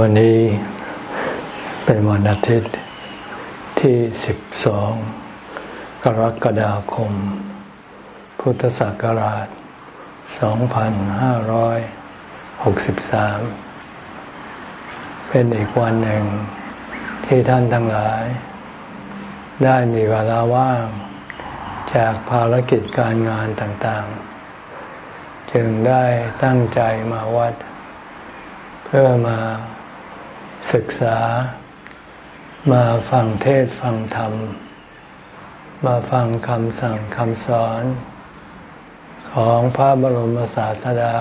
วันนี้เป็นวันอาทิตย์ที่ 12 กรกฎาคม พุทธศักราช 2563 เป็นอีกวันหนึ่งที่ท่านทั้งหลาย ได้มีเวลาว่างจากภารกิจการงานต่างๆ จึงได้ตั้งใจมาวัด เพื่อมา ศึกษา มาฟังเทศฟังธรรม มาฟังคำสั่งคำสอน ของพระบรมศาสดา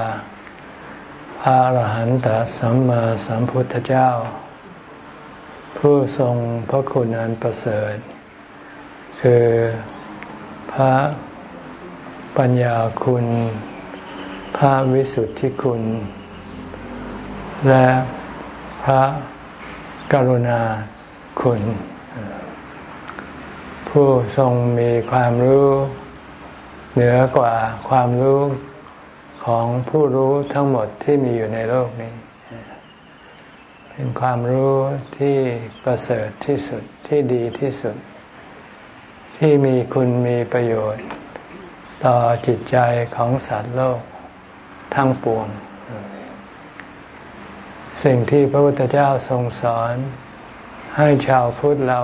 พระอรหันตสัมมาสัมพุทธเจ้า ผู้ทรงพระคุณอันประเสริฐ คือพระปัญญาคุณ พระวิสุทธิคุณ และ พระกรุณาคุณ ผู้ทรงมีความรู้เหนือกว่าความรู้ของผู้รู้ทั้งหมดที่มีอยู่ในโลกนี้ เป็นความรู้ที่ประเสริฐที่สุดที่ดีที่สุด ที่มีคุณมีประโยชน์ ต่อจิตใจของสัตว์โลกทั้งปวง สิ่งที่พระพุทธเจ้าทรงสอน ให้ชาวพุทธเรา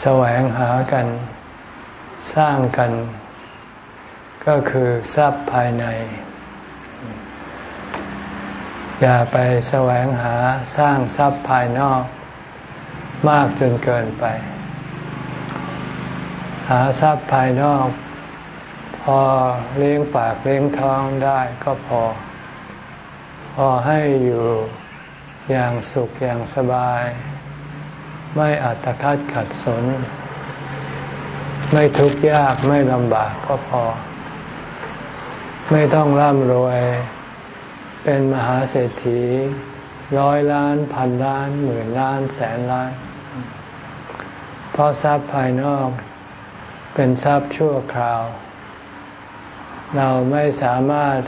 แสวงหากัน สร้างกัน ก็คือทรัพย์ภายใน อย่าไปแสวงหาสร้างทรัพย์ภายนอก มากจนเกินไป หาทรัพย์ภายนอก พอเลี้ยงปากเลี้ยงท้องได้ก็พอ พอให้อยู่อย่างสุขอย่างสบาย ไม่อัตคัดขัดสน ไม่ทุกข์ยากไม่ลำบากก็พอ ไม่ต้องร่ำรวย เป็นมหาเศรษฐี ร้อยล้านพันล้านหมื่นล้านแสนล้าน เพราะทรัพย์ภายนอก เป็นทรัพย์ชั่วคราว เราไม่สามารถ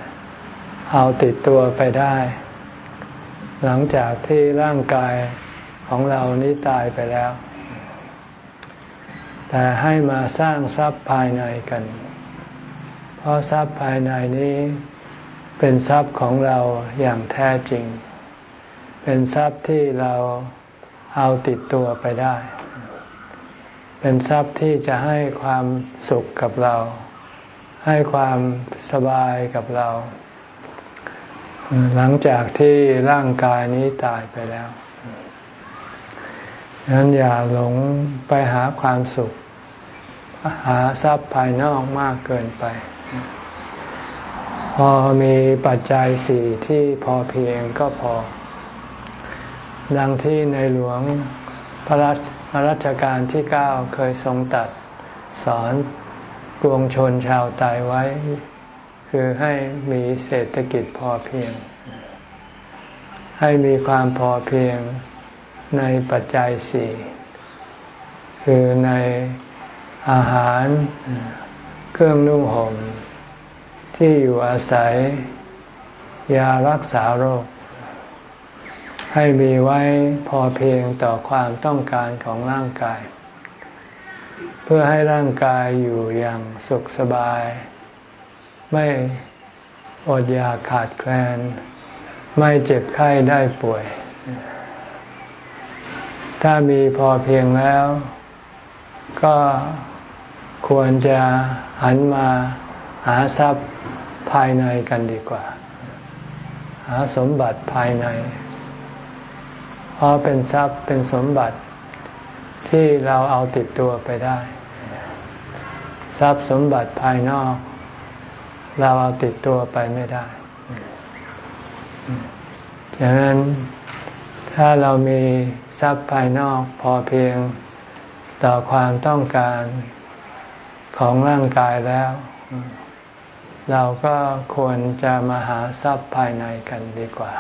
เอาติดตัวไปได้ หลังจากที่ร่างกายของเรานี้ตายไปแล้ว แต่ให้มาสร้างทรัพย์ภายในกัน เพราะทรัพย์ภายในนี้เป็นทรัพย์ของเราอย่างแท้จริง เป็นทรัพย์ที่เราเอาติดตัวไปได้ เป็นทรัพย์ที่จะให้ความสุขกับเรา ให้ความสบายกับเรา หลังจากที่ร่างกายนี้ตายไปแล้วฉะนั้นอย่าหลงไปหาความสุข หาทรัพย์ภายนอกมากเกินไป พอมีปัจจัยสี่ที่พอเพียงก็พอ ดังที่ในหลวงพระรัชกาลที่เก้าเคยทรงตัดสอนกวงชนชาวไตไว้ คือให้มีเศรษฐกิจพอเพียง ให้มีความพอเพียงในปัจจัยสี่คือในอาหาร เครื่องนุ่งห่มที่อยู่อาศัย ยารักษาโรค ให้มีไว้พอเพียงต่อความต้องการของร่างกาย เพื่อให้ร่างกายอยู่อย่างสุขสบาย ไม่อดอยากขาดแคลน ไม่เจ็บไข้ได้ป่วย ถ้ามีพอเพียงแล้ว ก็ควรจะหันมาหาทรัพย์ภายในกันดีกว่า หาสมบัติภายใน เพราะเป็นทรัพย์เป็นสมบัติที่เราเอาติดตัวไปได้ ทรัพย์สมบัติภายนอก เราเอาติดตัวไปไม่ได้ฉะนั้นถ้าเรามีทรัพย์ภายนอกพอเพียงต่อความต้องการของร่างกายแล้ว เราก็ควรจะมาหาทรัพย์ภายในกันดีกว่า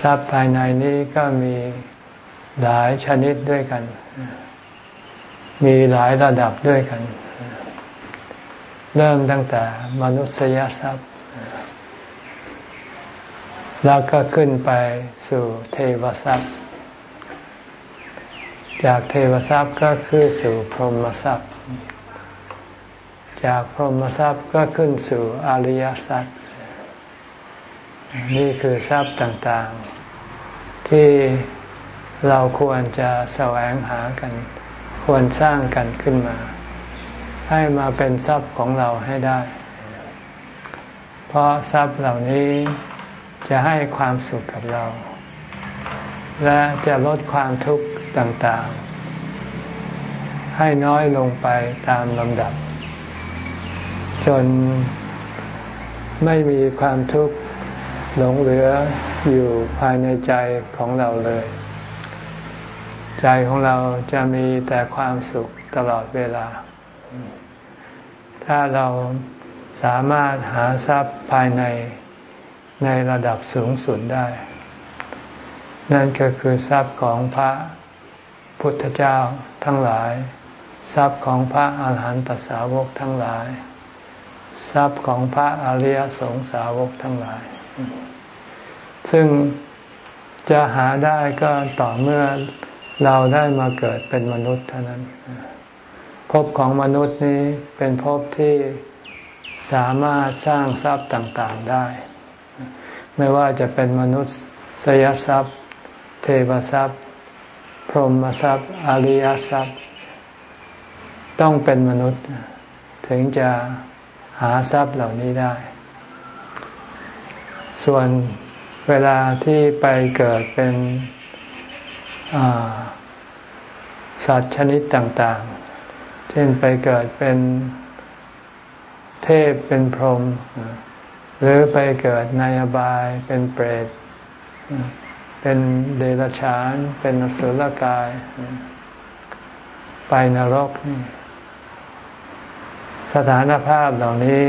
ทรัพย์ภายในนี้ก็มีหลายชนิดด้วยกัน มีหลายระดับด้วยกัน เริ่มตั้งแต่มนุษยทรัพย์ แล้วก็ขึ้นไปสู่เทวทรัพย์ จากเทวทรัพย์ก็ขึ้นสู่พรหมทรัพย์ จากพรหมทรัพย์ก็ขึ้นสู่อริยทรัพย์ นี่คือทรัพย์ต่างๆ ที่เราควรจะแสวงหากัน ควรสร้างกันขึ้นมา ให้มาเป็นทรัพย์ของเราให้ได้ เพราะทรัพย์เหล่านี้จะให้ความสุขกับเรา และจะลดความทุกข์ต่างๆ ให้น้อยลงไปตามลำดับ จนไม่มีความทุกข์หลงเหลืออยู่ภายในใจของเราเลย ใจของเราจะมีแต่ความสุขตลอดเวลา ถ้าเราสามารถหาทรัพย์ภายในในระดับสูงสุดได้ นั่นก็คือทรัพย์ของพระพุทธเจ้าทั้งหลาย ทรัพย์ของพระอาหารหันตสาวกทั้งหลาย ทรัพย์ของพระอริยสงสาวกทั้งหลาย ซึ่งจะหาได้ก็ต่อเมื่อเราได้มาเกิดเป็นมนุษย์เท่านั้น ภพของมนุษย์นี้เป็นภพที่สามารถสร้างทรัพย์ต่างๆได้ ไม่ว่าจะเป็นมนุษย์สยทรัพย์ เทวทรัพย์ พรหมทรัพย์ อริยทรัพย์ ต้องเป็นมนุษย์ ถึงจะหาทรัพย์เหล่านี้ได้ ส่วนเวลาที่ไปเกิดเป็นสัตว์ชนิดต่างๆ เช่นไปเกิดเป็นเทพเป็นพรหมหรือไปเกิดในอบายเป็นเปรต เป็นเดรัจฉาน เป็นอสุรกาย ไปนรกนี่สถานภาพเหล่านี้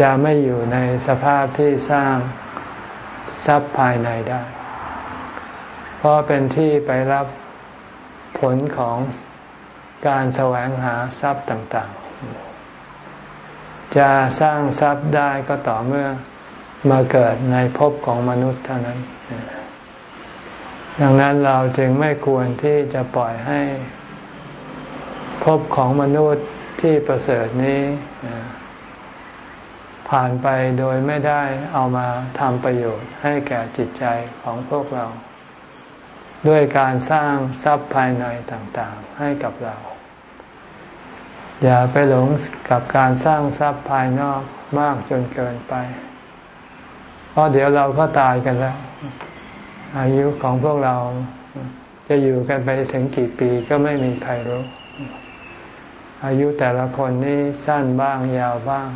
จะไม่อยู่ในสภาพที่สร้างทรัพย์ภายในได้ เพราะเป็นที่ไปรับผลของ การแสวงหาทรัพย์ต่างๆ จะสร้างทรัพย์ได้ก็ต่อเมื่อมาเกิดในภพของมนุษย์เท่านั้น ดังนั้นเราจึงไม่ควรที่จะปล่อยให้ภพของมนุษย์ที่ประเสริฐนี้ ผ่านไปโดยไม่ได้เอามาทำประโยชน์ให้แก่จิตใจของพวกเรา ด้วยการสร้างทรัพย์ภายในต่างๆ ให้กับเรา อย่าไปหลงกับการสร้างทรัพย์ภายนอกมากจนเกินไป เพราะเดี๋ยวเราก็ตายกันแล้ว อายุของพวกเราจะอยู่กันไปถึงกี่ปีก็ไม่มีใครรู้ อายุแต่ละคนนี่สั้นบ้างยาวบ้าง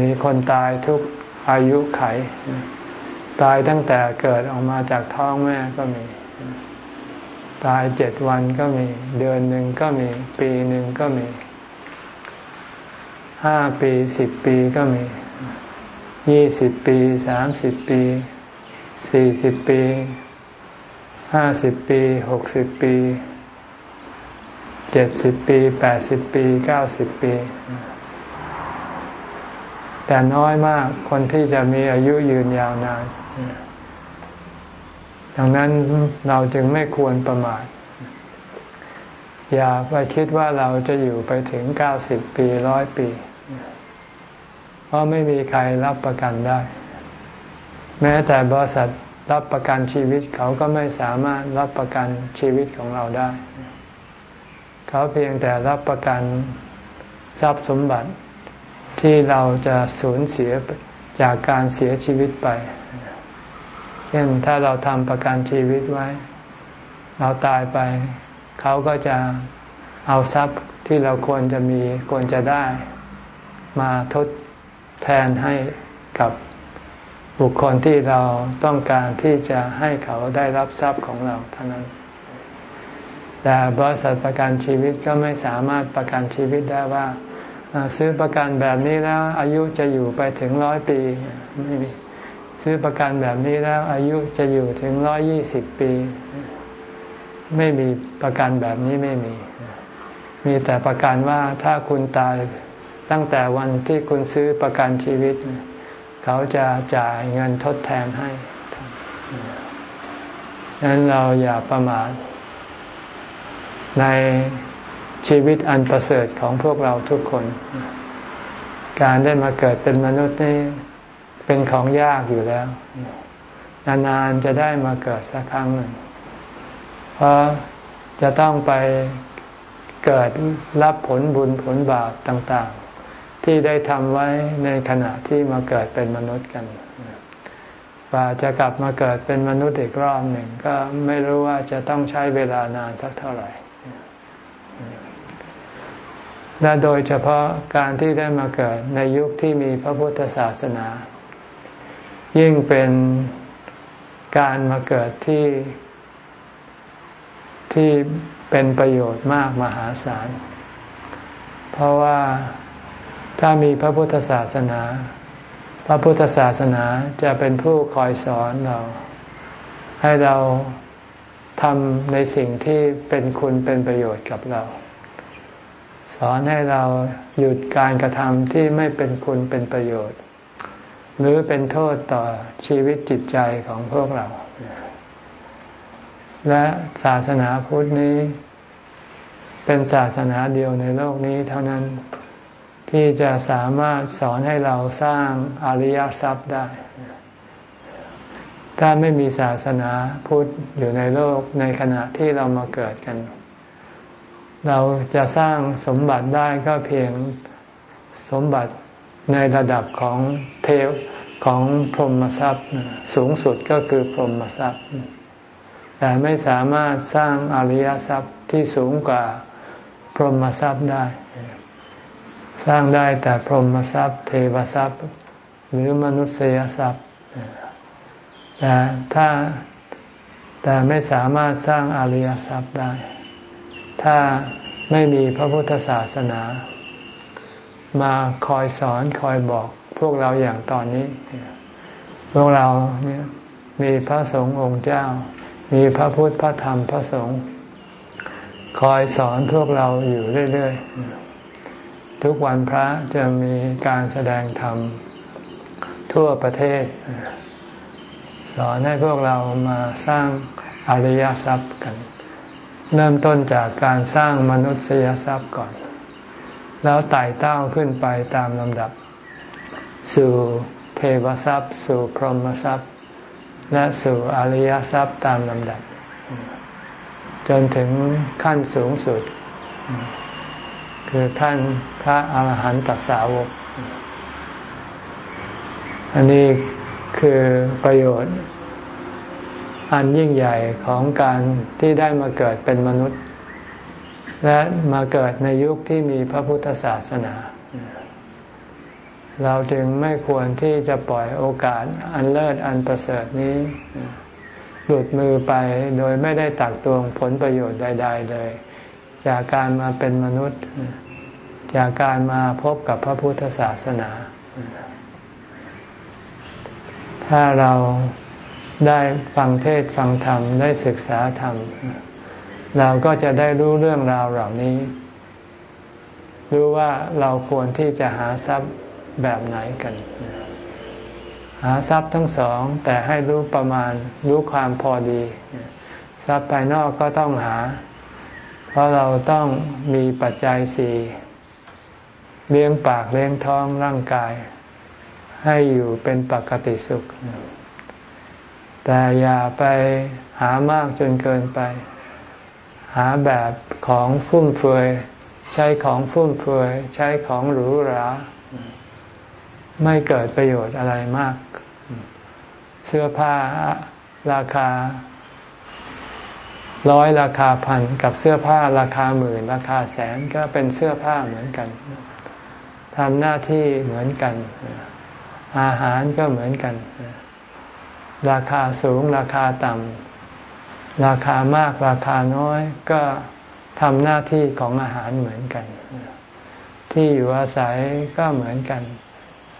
มีคนตายทุกอายุไข ตายตั้งแต่เกิดออกมาจากท้องแม่ก็มี ตายเจ็ดวันก็มี เดือนหนึ่งก็มี ปีหนึ่งก็มี ห้าปีสิบปีก็มี ยี่สิบปีสามสิบปี สี่สิบปีห้าสิบปีหกสิบปีเจ็ดสิบปีแปดสิบปีเก้าสิบปี แต่น้อยมากคนที่จะมีอายุยืนยาวนาน ดังนั้นเราจึงไม่ควรประมาทอย่าไปคิดว่าเราจะอยู่ไปถึงเก้าสิบปีร้อยปี เพราะไม่มีใครรับประกันได้ แม้แต่บริษัทรับประกันชีวิตเขาก็ไม่สามารถรับประกันชีวิตของเราได้ เขาเพียงแต่รับประกันทรัพย์สมบัติที่เราจะสูญเสียจากการเสียชีวิตไป ช่นถ้าเราทำประกันชีวิตไว้ เราตายไป เขาก็จะเอาทรัพย์ที่เราควรจะมีควรจะได้ มาทดแทนให้กับบุคคลที่เราต้องการที่จะให้เขาได้รับทรัพย์ของเราเท่านั้น แต่บริษัทประกันชีวิตก็ไม่สามารถประกันชีวิตได้ว่า ซื้อประกันแบบนี้แล้วอายุจะอยู่ไปถึงร้อยปีไม่มี ซื้อประกันแบบนี้แล้วอายุจะอยู่ถึงร้อยี่สิบปี ไม่มีประกันแบบนี้ไม่มี มีแต่ประกันว่าถ้าคุณตายตั้งแต่วันที่คุณซื้อประกันชีวิต เขาจะจ่ายเงินทดแทนให้ดังนั้นเราอย่าประมาทในชีวิตอันประเสริฐของพวกเราทุกคน การได้มาเกิดเป็นมนุษย์นี่ เป็นของยากอยู่แล้ว นานๆจะได้มาเกิดสักครั้งหนึ่ง เพราะจะต้องไปเกิดรับผลบุญผลบาปต่างๆ ที่ได้ทำไว้ในขณะที่มาเกิดเป็นมนุษย์กันกว่าจะกลับมาเกิดเป็นมนุษย์อีกรอบหนึ่ง ก็ไม่รู้ว่าจะต้องใช้เวลานานสักเท่าไหร่ และโดยเฉพาะการที่ได้มาเกิดในยุคที่มีพระพุทธศาสนา ยิ่งเป็นการมาเกิดที่ที่เป็นประโยชน์มากมหาศาล เพราะว่าถ้ามีพระพุทธศาสนา พระพุทธศาสนาจะเป็นผู้คอยสอนเรา ให้เราทำในสิ่งที่เป็นคุณเป็นประโยชน์กับเรา สอนให้เราหยุดการกระทำที่ไม่เป็นคุณเป็นประโยชน์ หรือเป็นโทษต่อชีวิตจิตใจของพวกเรา และศาสนาพุทธนี้ เป็นศาสนาเดียวในโลกนี้เท่านั้นที่จะสามารถสอนให้เราสร้างอริยทรัพย์ได้ ถ้าไม่มีศาสนาพุทธอยู่ในโลกในขณะที่เรามาเกิดกัน เราจะสร้างสมบัติได้ก็เพียงสมบัติ ในระดับของเทวของพรหมทรัพย์สูงสุดก็คือพรหมทรัพย์ แต่ไม่สามารถสร้างอริยทรัพย์ที่สูงกว่าพรหมทรัพย์ได้ สร้างได้แต่พรหมทรัพย์ เทวทรัพย์ หรือมนุษยทรัพย์แต่ถ้าแต่ไม่สามารถสร้างอริยทรัพย์ได้ ถ้าไม่มีพระพุทธศาสนา มาคอยสอนคอยบอกพวกเราอย่างตอนนี้ พวกเราเนี่ยมีพระสงฆ์องค์เจ้า มีพระพุทธพระธรรมพระสงฆ์คอยสอนพวกเราอยู่เรื่อยๆ ทุกวันพระจะมีการแสดงธรรมทั่วประเทศ สอนให้พวกเรามาสร้างอริยทรัพย์กัน เริ่มต้นจากการสร้างมนุษยทรัพย์ก่อน แล้วไต่เต้าขึ้นไปตามลำดับ สู่เทวทรัพย์ สู่พรหมทรัพย์ และสู่อริยทรัพย์ตามลำดับ จนถึงขั้นสูงสุด คือขั้นพระอาหารหันตสาวก อันนี้คือประโยชน์ อันยิ่งใหญ่ของการที่ได้มาเกิดเป็นมนุษย์ และมาเกิดในยุคที่มีพระพุทธศาสนา เราจึงไม่ควรที่จะปล่อยโอกาสอันเลิศอันประเสริฐนี้ หลุดมือไปโดยไม่ได้ตักตวงผลประโยชน์ใด ๆ เลย จากการมาเป็นมนุษย์ จากการมาพบกับพระพุทธศาสนา ถ้าเราได้ฟังเทศฟังธรรม ได้ศึกษาธรรม เราก็จะได้รู้เรื่องราวเหล่านี้ รู้ว่าเราควรที่จะหาทรัพย์แบบไหนกัน หาทรัพย์ทั้งสอง แต่ให้รู้ประมาณรู้ความพอดี ทรัพย์ภายนอกก็ต้องหา เพราะเราต้องมีปัจจัยสี่เลี้ยงปากเลี้ยงท้องร่างกาย ให้อยู่เป็นปกติสุข แต่อย่าไปหามากจนเกินไป หาแบบของฟุ่มเฟือยใช้ของฟุ่มเฟือยใช้ของหรูหราไม่เกิดประโยชน์อะไรมาก เสื้อผ้าราคา ร้อยราคาพันกับเสื้อผ้าราคาหมื่น ราคาแสนก็เป็นเสื้อผ้าเหมือนกันทำหน้าที่เหมือนกัน อาหารก็เหมือนกัน ราคาสูงราคาต่ำ ราคามากราคาน้อยก็ทำหน้าที่ของอาหารเหมือนกัน ที่อยู่อาศัยก็เหมือนกัน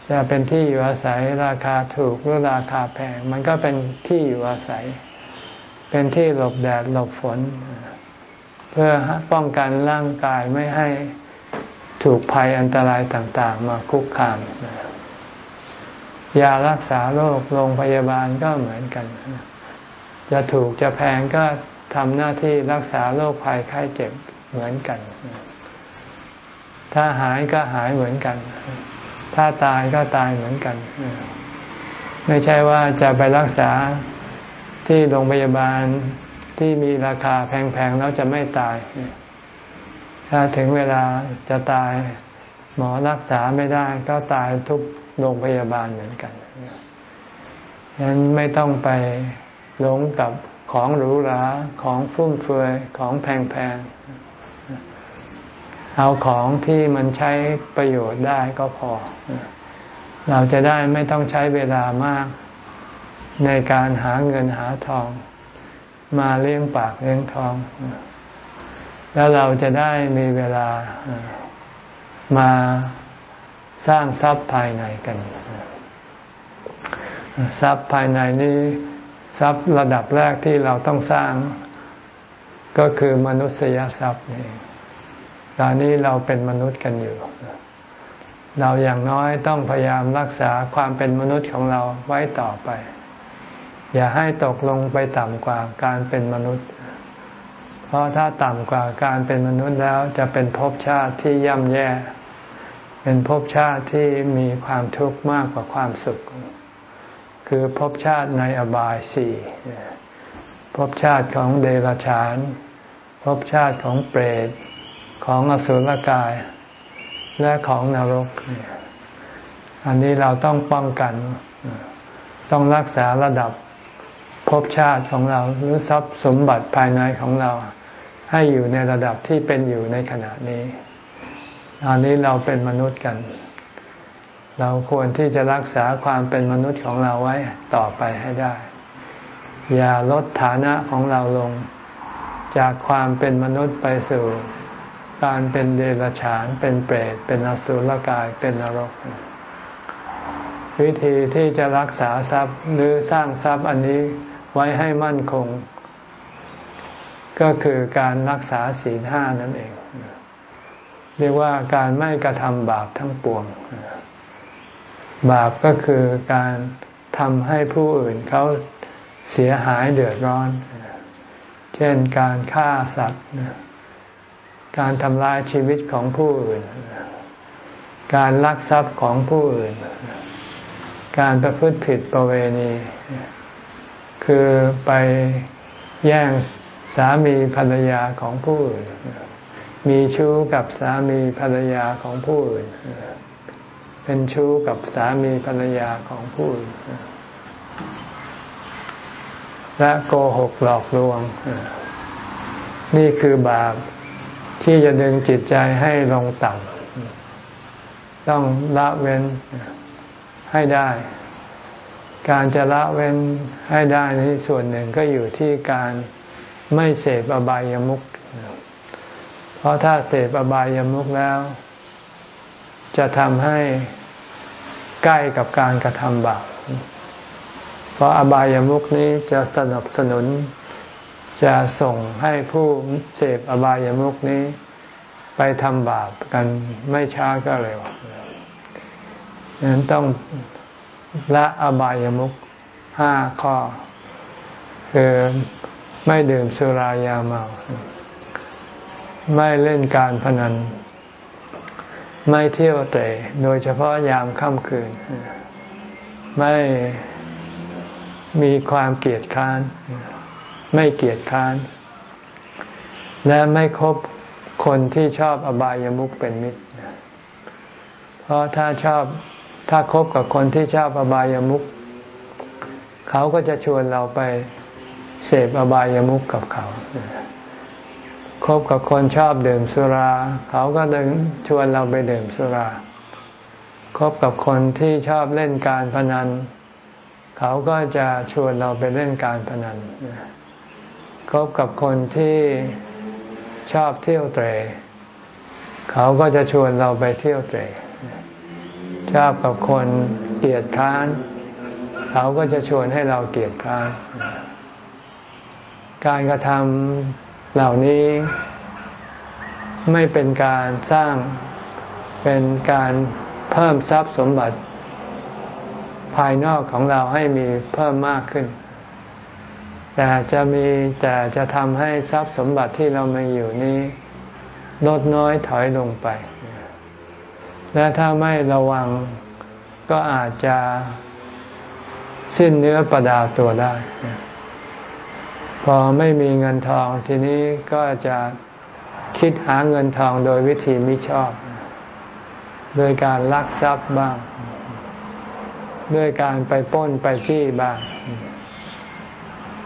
จะเป็นที่อยู่อาศัยราคาถูกหรือราคาแพง มันก็เป็นที่อยู่อาศัย เป็นที่หลบแดดหลบฝน เพื่อป้องกันร่างกายไม่ให้ถูกภัยอันตรายต่างๆ มาคุกคามยารักษาโรคโรงพยาบาลก็เหมือนกัน จะถูกจะแพงก็ทำหน้าที่รักษาโรคภัยไข้เจ็บเหมือนกัน ถ้าหายก็หายเหมือนกัน ถ้าตายก็ตายเหมือนกัน ไม่ใช่ว่าจะไปรักษาที่โรงพยาบาลที่มีราคาแพงๆแล้วจะไม่ตาย ถ้าถึงเวลาจะตายหมอรักษาไม่ได้ก็ตายทุกโรงพยาบาลเหมือนกันฉะนั้นไม่ต้องไป หลงกับของหรูหราของฟุ่มเฟือยของแพงๆ เอาของที่มันใช้ประโยชน์ได้ก็พอ เราจะได้ไม่ต้องใช้เวลามากในการหาเงินหาทอง มาเลี้ยงปากเลี้ยงทอง แล้วเราจะได้มีเวลามาสร้างทรัพย์ภายในกัน ทรัพย์ภายในนี้ ทรัพย์ระดับแรกที่เราต้องสร้าง ก็คือมนุษยทรัพย์นี่ตอนนี้เราเป็นมนุษย์กันอยู่ เราอย่างน้อยต้องพยายามรักษาความเป็นมนุษย์ของเราไว้ต่อไป อย่าให้ตกลงไปต่ำกว่าการเป็นมนุษย์ เพราะถ้าต่ำกว่าการเป็นมนุษย์แล้วจะเป็นภพชาติที่ย่ำแย่ เป็นภพชาติที่มีความทุกข์มากกว่าความสุข คือภพชาติในอบายสี่ภพชาติของเดรัจฉานภพชาติของเปรตของอสุรกาย และของนรก อันนี้เราต้องป้องกัน ต้องรักษาระดับภพชาติของเราหรือทรัพย์สมบัติภายในของเรา ให้อยู่ในระดับที่เป็นอยู่ในขณะนี้อันนี้เราเป็นมนุษย์กัน เราควรที่จะรักษาความเป็นมนุษย์ของเราไว้ต่อไปให้ได้ อย่าลดฐานะของเราลง จากความเป็นมนุษย์ไปสู่การเป็นเดรัจฉาน เป็นเปรต เป็นอสุรกาย เป็นนรก วิธีที่จะรักษาทรัพย์หรือสร้างทรัพย์อันนี้ไว้ให้มั่นคง ก็คือการรักษาศีลห้านั่นเอง เรียกว่าการไม่กระทำบาปทั้งปวง บาปก็คือการทำให้ผู้อื่นเขาเสียหายเดือดร้อน เช่นการฆ่าสัตว์ การทำลายชีวิตของผู้อื่น การลักทรัพย์ของผู้อื่น การประพฤติผิดประเวณี คือไปแย่งสามีภรรยาของผู้อื่น มีชู้กับสามีภรรยาของผู้อื่น เป็นชู้กับสามีภรรยาของผู้อื่นและโกหกหลอกลวง นี่คือบาปที่จะดึงจิตใจให้ลงต่ำต้องละเว้นให้ได้ การจะละเว้นให้ได้นี้ส่วนหนึ่งก็อยู่ที่การไม่เสพอบายามุขเพราะถ้าเสพอบายามุขแล้ว จะทำให้ใกล้กับการกระทำบาป เพราะอบายามุขนี้จะสนับสนุน จะส่งให้ผู้เสพอบายามุขนี้ ไปทำบาปกันไม่ช้าก็เร็วดังนั้นต้องละอบายามุขห้าข้อ คือไม่ดื่มสุรายาเมา ไม่เล่นการพนัน ไม่เที่ยวเตะโดยเฉพาะยามค่ำคืน ไม่มีความเกลียดค้าน ไม่เกลียดค้าน และไม่คบคนที่ชอบอบายามุขเป็นมิตร เพราะถ้าชอบถ้าคบกับคนที่ชอบอบายามุขเขาก็จะชวนเราไปเสพอบายามุขกับเขา คบกับคนชอบดื่มสุรา เขาก็ดึงชวนเราไปดื่มสุรา คบกับคนที่ชอบเล่นการพนัน เขาก็จะชวนเราไปเล่นการพนัน คบกับคนที่ชอบเที่ยวเตะเขาก็จะชวนเราไปเที่ยวเตะชอบกับคนเกลียดค้าน เขาก็จะชวนให้เราเกลียดค้าน การกระทำ เหล่านี้ไม่เป็นการสร้างเป็นการเพิ่มทรัพย์สมบัติ ภายนอกของเราให้มีเพิ่มมากขึ้น แต่จะมีแต่จะทำให้ทรัพย์สมบัติที่เรามีอยู่นี้ลดน้อยถอยลงไป และถ้าไม่ระวังก็อาจจะสิ้นเนื้อประดาตัวได้ พอไม่มีเงินทองทีนี้ก็จะคิดหาเงินทองโดยวิธีมิชอบ โดยการลักทรัพย์บ้าง ด้วยการไปป้นไปจี้บ้าง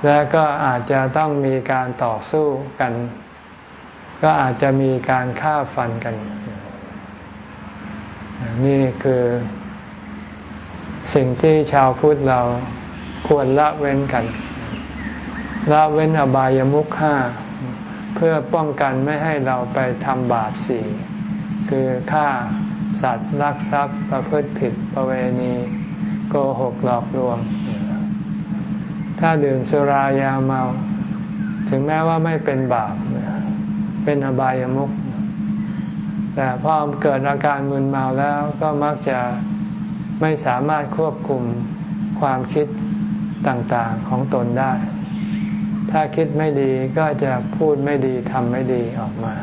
และก็อาจจะต้องมีการต่อสู้กัน ก็อาจจะมีการฆ่าฟันกัน นี่คือ สิ่งที่ชาวพุทธเราควรละเว้นกัน ละเว้นอบายามุขห้าเพื่อป้องกันไม่ให้เราไปทำบาปสี่คือฆ่าสัตว์ลักทรัพย์ประพฤติผิดประเวณีโกหกหลอกลวง ถ้าดื่มสุรายาเมา ถึงแม้ว่าไม่เป็นบาป เป็นอบายามุขแต่พอเกิดอาการมึนเมาแล้วก็มักจะไม่สามารถควบคุมความคิดต่างๆของตนได้ ถ้าคิดไม่ดีก็จะพูดไม่ดีทำไม่ดีออกมา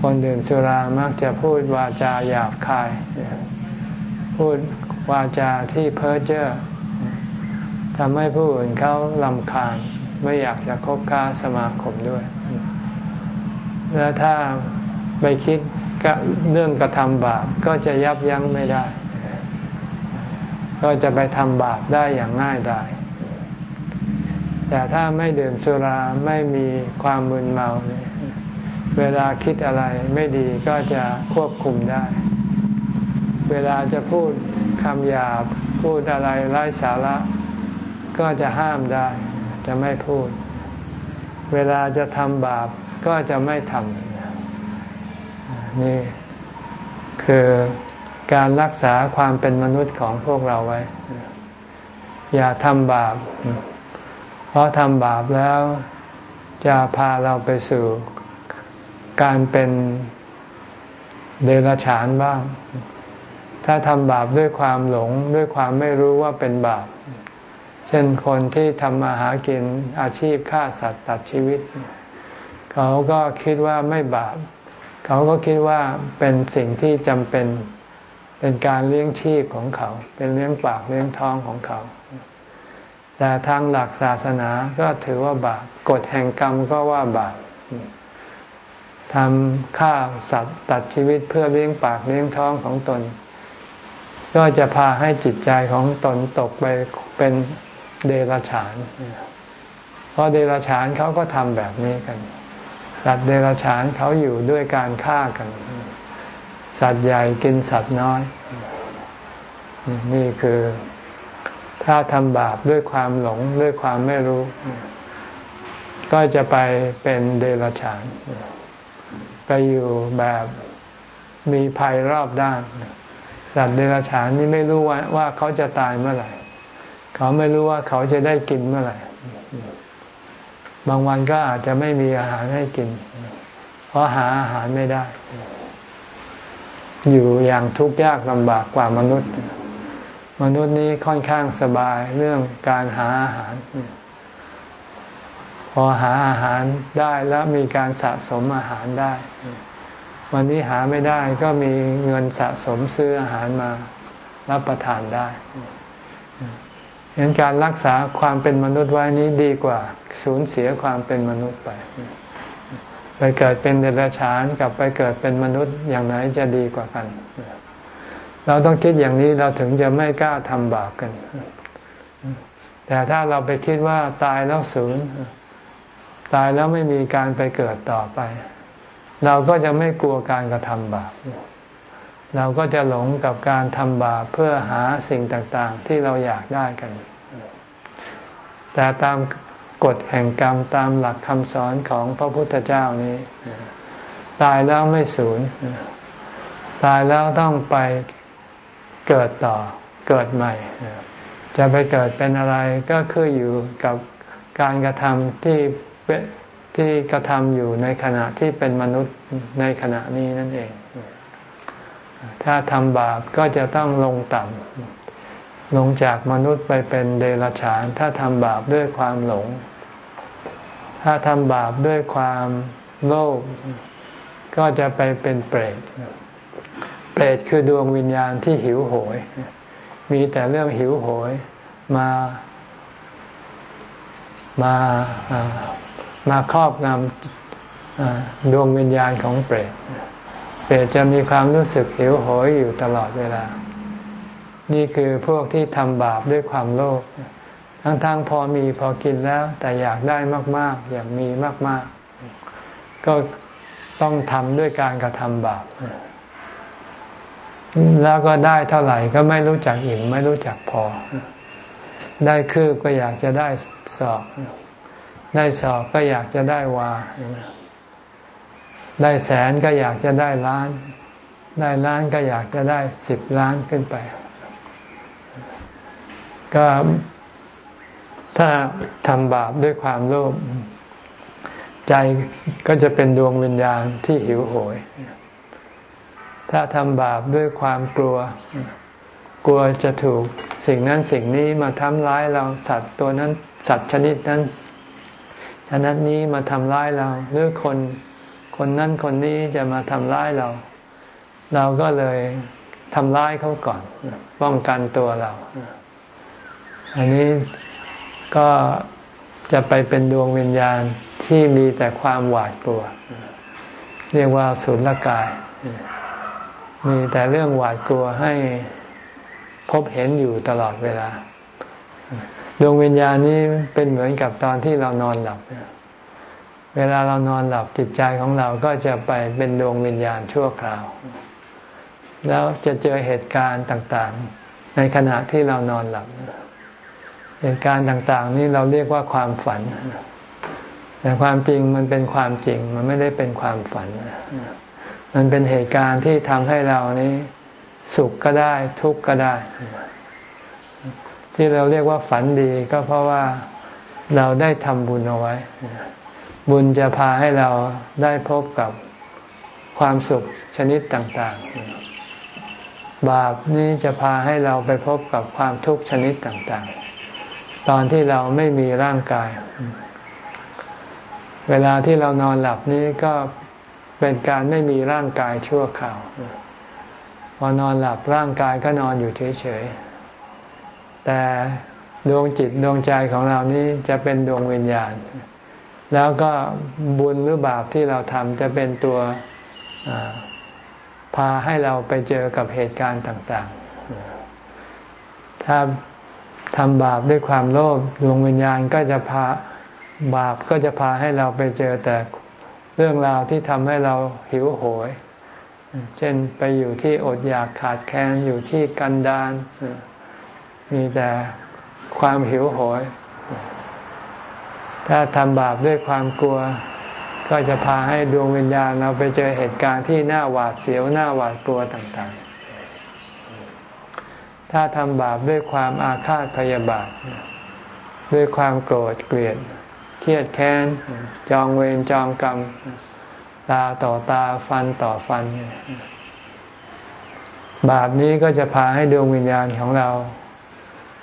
คนดื่มสุรามักจะพูดวาจาหยาบคาย พูดวาจาที่เพ้อเจ้อทำให้ผู้อื่นเขาลำคาญไม่อยากจะคบค้าสมาคมด้วย แล้วถ้าไปคิดเรื่องกระทำบาปก็จะยับยั้งไม่ได้ ก็จะไปทำบาปได้อย่างง่ายดาย แต่ถ้าไม่ดื่มสุราไม่มีความมึนเมาเวลาคิดอะไรไม่ดีก็จะควบคุมได้ เวลาจะพูดคำหยาบพูดอะไรไร้สาระ ก็จะห้ามได้ จะไม่พูด เวลาจะทำบาปก็จะไม่ทำนี่คือการรักษาความเป็นมนุษย์ของพวกเราไว้ อย่าทำบาป เพราะทำบาปแล้วจะพาเราไปสู่การเป็นเดรัจฉานบ้าง ถ้าทำบาปด้วยความหลงด้วยความไม่รู้ว่าเป็นบาป เช่นคนที่ทำมาหากินอาชีพฆ่าสัตว์ตัดชีวิต เขาก็คิดว่าไม่บาป เขาก็คิดว่าเป็นสิ่งที่จำเป็น เป็นการเลี้ยงชีพของเขา เป็นเลี้ยงปากเลี้ยงท้องของเขา แต่ทางหลักศาสนาก็ถือว่าบาปกฎแห่งกรรมก็ว่าบาปทำฆ่าสัตว์ตัดชีวิตเพื่อเลี้ยงปากเลี้ยงท้องของตน ก็จะพาให้จิตใจของตนตกไปเป็นเดรัจฉาน เพราะเดรัจฉานเขาก็ทำแบบนี้กัน สัตว์เดรัจฉานเขาอยู่ด้วยการฆ่ากัน สัตว์ใหญ่กินสัตว์น้อย นี่คือ ถ้าทำบาปด้วยความหลงด้วยความไม่รู้ ก็จะไปเป็นเดรัจฉาน ไปอยู่แบบมีภัยรอบด้าน สัตว์เดรัจฉานนี่ไม่รู้ว่าว่าเขาจะตายเมื่อไหร่ เขาไม่รู้ว่าเขาจะได้กินเมื่อไหร่ บางวันก็อาจจะไม่มีอาหารให้กิน เพราะหาอาหารไม่ได้ อยู่อย่างทุกข์ยากลำบากกว่ามนุษย์ มนุษย์นี้ค่อนข้างสบายเรื่องการหาอาหาร พอหาอาหารได้แล้วมีการสะสมอาหารได้ วันนี้หาไม่ได้ก็มีเงินสะสมซื้ออาหารมารับประทานได้เห็นการรักษาความเป็นมนุษย์ไว้นี้ดีกว่าสูญเสียความเป็นมนุษย์ไป ไปเกิดเป็นเดรัจฉานกับไปเกิดเป็นมนุษย์อย่างไหนจะดีกว่ากันเราต้องคิดอย่างนี้เราถึงจะไม่กล้าทำบาปกัน แต่ถ้าเราไปคิดว่าตายแล้วศูนย์ตายแล้วไม่มีการไปเกิดต่อไป เราก็จะไม่กลัวการกระทำบาป เราก็จะหลงกับการทำบาปเพื่อหาสิ่งต่างๆ ที่เราอยากได้กัน แต่ตามกฎแห่งกรรมตามหลักคำสอนของพระพุทธเจ้านี้ ตายแล้วไม่สูญตายแล้วต้องไป เกิดต่อเกิดใหม่ จะไปเกิดเป็นอะไรก็คืออยู่กับการกระทำที่ที่กระทำอยู่ในขณะที่เป็นมนุษย์ในขณะนี้นั่นเอง ถ้าทำบาปก็จะต้องลงต่ำลงจากมนุษย์ไปเป็นเดรัจฉาน ถ้าทำบาปด้วยความหลง ถ้าทำบาปด้วยความโลภก็จะไปเป็นเปรต เปรตคือดวงวิญญาณที่หิวโหย มีแต่เรื่องหิวโหยมามามาครอบงำดวงวิญญาณของเปรต เปรตจะมีความรู้สึกหิวโหยอยู่ตลอดเวลา นี่คือพวกที่ทำบาปด้วยความโลภ ทั้งๆพอมีพอกินแล้ว แต่อยากได้มาก ๆ อยากมีมาก ๆ ก็ต้องทำด้วยการกระทำบาป แล้วก็ได้เท่าไหร่ก็ไม่รู้จักอิ่มไม่รู้จักพอ ได้คืบก็อยากจะได้สอบ ได้สอบก็อยากจะได้วา ได้แสนก็อยากจะได้ล้าน ได้ล้านก็อยากจะได้สิบล้านขึ้นไป ก็ถ้าทำบาปด้วยความโลภใจก็จะเป็นดวงวิญญาณที่หิวโหย ถ้าทำบาปด้วยความกลัว กลัวจะถูกสิ่งนั้นสิ่งนี้มาทำร้ายเราสัตว์ตัวนั้นสัตว์ชนิดนั้นชนิดนี้มาทำร้ายเราหรือคนคนนั้นคนนี้จะมาทำร้ายเรา เราก็เลยทำร้ายเขาก่อน ป้องกันตัวเรา อันนี้ก็จะไปเป็นดวงวิญญาณที่มีแต่ความหวาดกลัว เรียกว่าสุลกาย มีแต่เรื่องหวาดกลัวให้พบเห็นอยู่ตลอดเวลา ดวงวิญญาณนี้เป็นเหมือนกับตอนที่เรานอนหลับ เวลาเรานอนหลับจิตใจของเราก็จะไปเป็นดวงวิญญาณชั่วคราว แล้วจะเจอเหตุการณ์ต่างๆ ในขณะที่เรานอนหลับ เหตุการณ์ต่างๆ นี้เราเรียกว่าความฝัน แต่ความจริงมันเป็นความจริงมันไม่ได้เป็นความฝัน มันเป็นเหตุการณ์ที่ทำให้เรานี้ สุขก็ได้ทุกข์ก็ได้ ที่เราเรียกว่าฝันดีก็เพราะว่าเราได้ทำบุญเอาไว้ บุญจะพาให้เราได้พบกับความสุขชนิดต่าง ๆ บาปนี้จะพาให้เราไปพบกับความทุกข์ชนิดต่าง ๆ ตอนที่เราไม่มีร่างกาย เวลาที่เรานอนหลับนี้ก็ เป็นการไม่มีร่างกายชั่วคราวพอนอนหลับร่างกายก็นอนอยู่เฉยๆ แต่ดวงจิตดวงใจของเรานี้จะเป็นดวงวิญญาณ แล้วก็บุญหรือบาปที่เราทำจะเป็นตัวพาให้เราไปเจอกับเหตุการณ์ต่างๆ ถ้าทำบาปด้วยความโลภดวงวิญญาณก็จะพาบาปก็จะพาให้เราไปเจอแต่ เรื่องราวที่ทำให้เราหิวโหย เช่นไปอยู่ที่อดอยากขาดแคลนอยู่ที่กันดานมีแต่ความหิวโหย ถ้าทำบาปด้วยความกลัว ก็จะพาให้ดวงวิญญาณเราไปเจอเหตุการณ์ที่น่าหวาดเสียวน่าหวาดกลัวต่างๆ ถ้าทำบาปด้วยความอาฆาตพยาบาท ด้วยความโกรธเกลียด รียดแค้น จองเวรจองกรรม ตาต่อตาฟันต่อฟัน บาปนี้ก็จะพาให้ดวงวิญญาณของเรา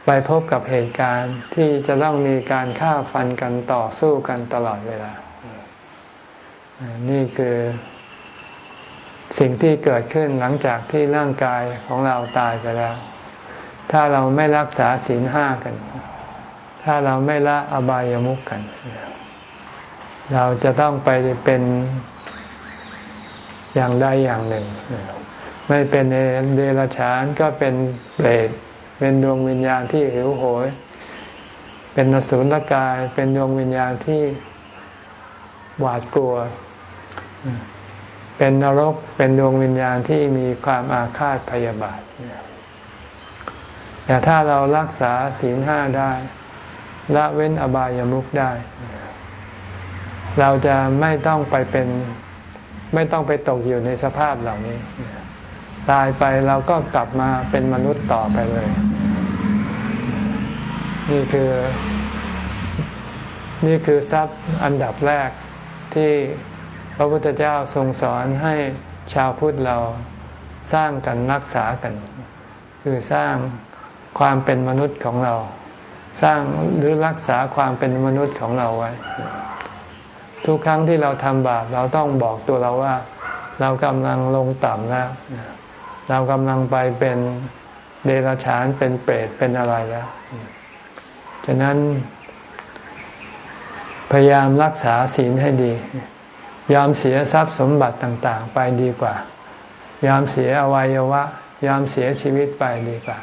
ไปพบกับเหตุการณ์ที่จะต้องมีการฆ่าฟันกันต่อสู้กันตลอดเวลา นี่คือสิ่งที่เกิดขึ้นหลังจากที่ร่างกายของเราตายไปแล้ว ถ้าเราไม่รักษาศีลห้ากัน ถ้าเราไม่ละอบายามุขกัน เราจะต้องไปเป็นอย่างใดอย่างหนึ่ง ไม่เป็นเดรัจฉานก็เป็นเปรตเป็นดวงวิญญาณที่หิวโหย เป็นนสุลกาย เป็นดวงวิญญาณที่หวาดกลัว เป็นนรก เป็นดวงวิญญาณที่มีความอาฆาตพยาบาทแต่ถ้าเรารักษาศีลห้าได้ ละเว้นอบายามุขได้ เราจะไม่ต้องไปเป็น ไม่ต้องไปตกอยู่ในสภาพเหล่านี้ ตายไปเราก็กลับมาเป็นมนุษย์ต่อไปเลย นี่คือนี่คือทรัพย์อันดับแรกที่พระพุทธเจ้าทรงสอนให้ชาวพุทธเราสร้างกันรักษากัน คือสร้างความเป็นมนุษย์ของเรา สร้างหรือรักษาความเป็นมนุษย์ของเราไว้ ทุกครั้งที่เราทำบาปเราต้องบอกตัวเราว่า เรากำลังลงต่ำแล้ว เรากำลังไปเป็นเดรัจฉานเป็นเปรตเป็นอะไรแล้วฉะนั้นพยายามรักษาศีลให้ดี ยอมเสียทรัพย์สมบัติต่าง ๆ ไปดีกว่า ยอมเสียอวัยวะ ยอมเสียชีวิตไปดีกว่า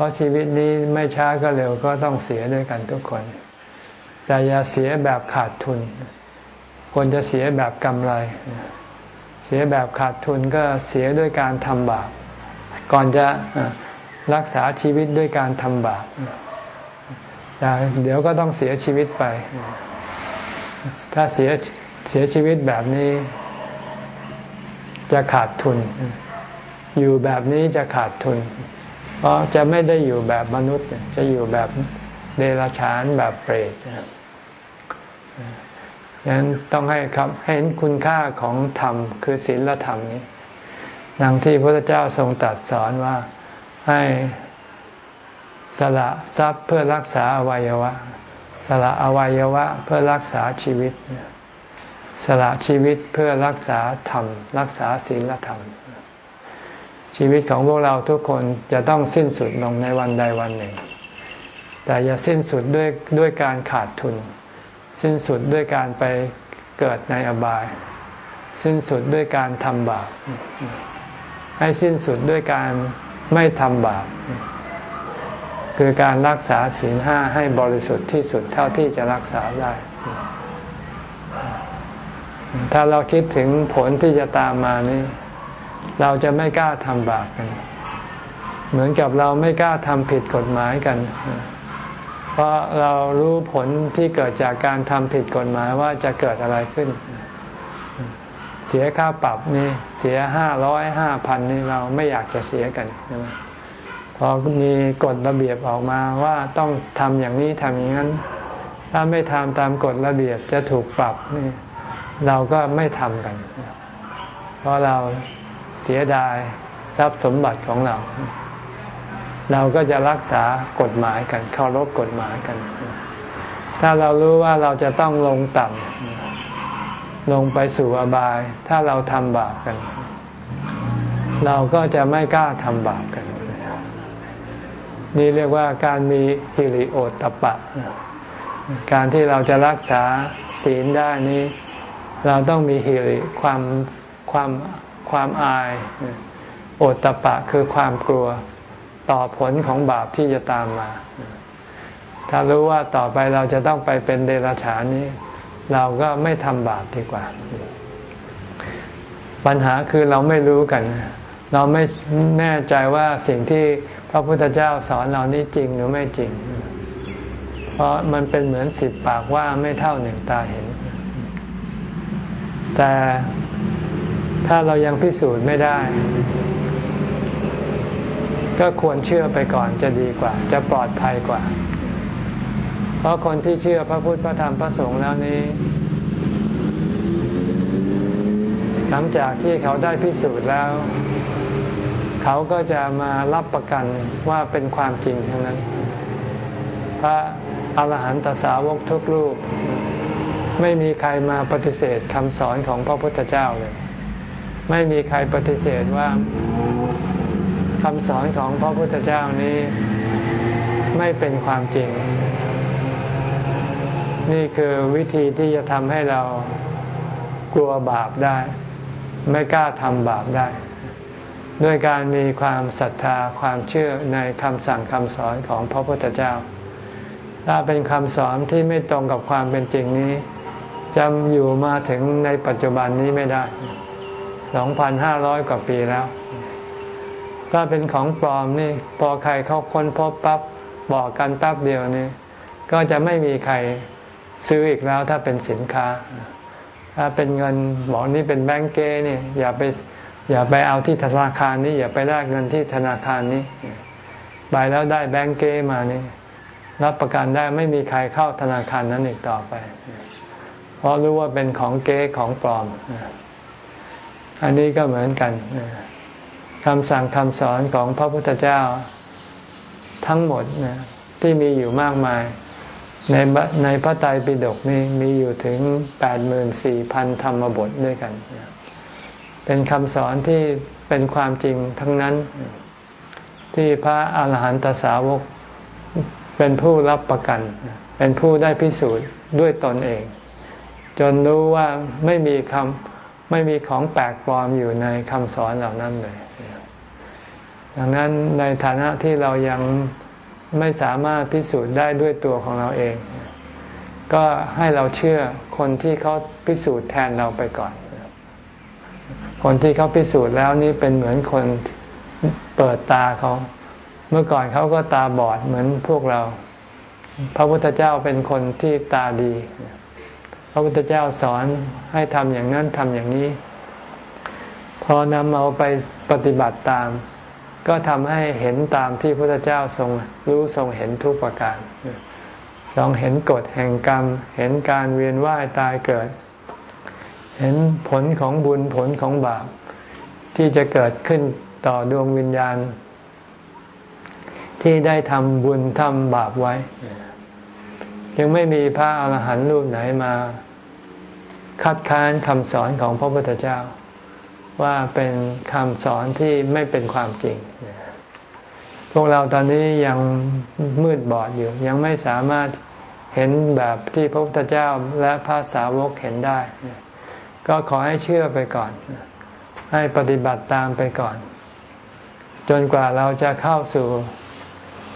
ราะชีวิตนี้ไม่ช้าก็เร็วก็ต้องเสียด้วยกันทุกคน แต่อย่าเสียแบบขาดทุนควรจะเสียแบบกำไร เสียแบบขาดทุนก็เสียด้วยการทำบาป ก่อนจะรักษาชีวิตด้วยการทำบาปเดี๋ยวก็ต้องเสียชีวิตไป ถ้าเสียเสียชีวิตแบบนี้จะขาดทุน อยู่แบบนี้จะขาดทุน เพราะจะไม่ได้อยู่แบบมนุษย์ จะอยู่แบบเดรัจฉานแบบเปรตฉะนั้นต้องให้ครับให้เห็นคุณค่าของธรรม คือศีลธรรมนี้ดังที่พระเจ้าทรงตรัสสอนว่าให้สละทรัพย์เพื่อรักษาอวัยวะ สละอวัยวะเพื่อรักษาชีวิต สละชีวิตเพื่อรักษาธรรม รักษาศีลธรรม ชีวิตของพวกเราทุกคนจะต้องสิ้นสุดลงในวันใดวันหนึ่ง แต่อย่าสิ้นสุดด้วยด้วยการขาดทุน สิ้นสุดด้วยการไปเกิดในอบาย สิ้นสุดด้วยการทำบาปให้สิ้นสุดด้วยการไม่ทำบาปคือการรักษาศีลห้าให้บริสุทธิ์ที่สุดเท่าที่จะรักษาได้ ถ้าเราคิดถึงผลที่จะตามมานี่ เราจะไม่กล้าทำบาปกัน เหมือนกับเราไม่กล้าทำผิดกฎหมายกัน เพราะเรารู้ผลที่เกิดจากการทำผิดกฎหมายว่าจะเกิดอะไรขึ้น เสียค่าปรับนี่เสียห้าร้อยห้าพันนี่เราไม่อยากจะเสียกันใช่ไหมพอมีกฎระเบียบออกมาว่าต้องทำอย่างนี้ทำอย่างนั้น ถ้าไม่ทำตามกฎระเบียบจะถูกปรับนี่เราก็ไม่ทำกัน เพราะเรา เสียดายทรัพย์สมบัติของเรา เราก็จะรักษากฎหมายกันเคารพกฎหมายกัน ถ้าเรารู้ว่าเราจะต้องลงต่ำลงไปสู่อบาย ถ้าเราทำบาปกัน เราก็จะไม่กล้าทำบาปกัน นี่เรียกว่าการมีฮิริโอตปะ การที่เราจะรักษาศีลได้นี้ เราต้องมีฮิริความความ ความอาย โอตปะคือความกลัวต่อผลของบาปที่จะตามมา ถ้ารู้ว่าต่อไปเราจะต้องไปเป็นเดรัจฉานนี้ เราก็ไม่ทำบาปดีกว่า ปัญหาคือเราไม่รู้กัน เราไม่แน่ใจว่าสิ่งที่พระพุทธเจ้าสอนเรานี้จริงหรือไม่จริง เพราะมันเป็นเหมือนสิบปากว่าไม่เท่าหนึ่งตาเห็น แต่ ถ้าเรายังพิสูจน์ไม่ได้ ก็ควรเชื่อไปก่อนจะดีกว่า จะปลอดภัยกว่า เพราะคนที่เชื่อพระพุทธพระธรรมพระสงฆ์แล้วนี้ หลังจากที่เขาได้พิสูจน์แล้ว เขาก็จะมารับประกันว่าเป็นความจริงทั้งนั้น พระอรหันตสาวกทุกรูป ไม่มีใครมาปฏิเสธคำสอนของพระพุทธเจ้าเลย ไม่มีใครปฏิเสธว่าคำสอนของพระพุทธเจ้านี้ไม่เป็นความจริง นี่คือวิธีที่จะทำให้เรากลัวบาปได้ ไม่กล้าทำบาปได้ ด้วยการมีความศรัทธาความเชื่อในคำสั่งคำสอนของพระพุทธเจ้า ถ้าเป็นคำสอนที่ไม่ตรงกับความเป็นจริงนี้จะอยู่มาถึงในปัจจุบันนี้ไม่ได้ 2,500 กว่าปีแล้ว ถ้าเป็นของปลอมนี่พอใครเขาค้นพบปั๊บบอกกันปั๊บเดียวนี่ก็จะไม่มีใครซื้ออีกแล้วถ้าเป็นสินค้า ถ้าเป็นเงินบอกนี่เป็นแบงก์เก้นี่อย่าไปอย่าไปเอาที่ธนาคารนี้อย่าไปแลกเงินที่ธนาคารนี้ไปแล้วได้แบงก์เก้มานี่รับประกันได้ไม่มีใครเข้าธนาคารนั้นอีกต่อไป เพราะรู้ว่าเป็นของเก๊ของปลอม อันนี้ก็เหมือนกันคำสั่งคำสอนของพระพุทธเจ้าทั้งหมดนะที่มีอยู่มากมาย ในในพระไตรปิฎกนี่มีอยู่ถึงแปดหมื่นสี่พันธรรมบทด้วยกัน เป็นคำสอนที่เป็นความจริงทั้งนั้น ที่พระอาหารหันตสาวกเป็นผู้รับประกัน เป็นผู้ได้พิสูจน์ด้วยตนเอง จนรู้ว่าไม่มีคำ ไม่มีของแปลกปลอมอยู่ในคำสอนเหล่านั้นเลย ดังนั้นในฐานะที่เรายังไม่สามารถพิสูจน์ได้ด้วยตัวของเราเอง ก็ให้เราเชื่อคนที่เขาพิสูจน์แทนเราไปก่อน คนที่เขาพิสูจน์แล้วนี่เป็นเหมือนคนเปิดตาเขา เมื่อก่อนเขาก็ตาบอดเหมือนพวกเรา พระพุทธเจ้าเป็นคนที่ตาดี พระพุทธเจ้าสอนให้ทำอย่างนั้นทำอย่างนี้ พอนำเอาไปปฏิบัติตาม ก็ทำให้เห็นตามที่พระพุทธเจ้าทรงรู้ทรงเห็นทุกประการทรงเห็นกฎแห่งกรรม เห็นการเวียนว่ายตายเกิด เห็นผลของบุญผลของบาป ที่จะเกิดขึ้นต่อดวงวิญญาณ ที่ได้ทำบุญทำบาปไว้ ยังไม่มีพระอาหารหันต์รูปไหนมาคัดค้านคำสอนของพระพุทธเจ้า ว่าเป็นคำสอนที่ไม่เป็นความจริง พวกเราตอนนี้ยังมืดบอดอยู่ ยังไม่สามารถเห็นแบบที่พระพุทธเจ้าและพระสาวกเห็นได้ ก็ขอให้เชื่อไปก่อน ให้ปฏิบัติตามไปก่อน จนกว่าเราจะเข้าสู่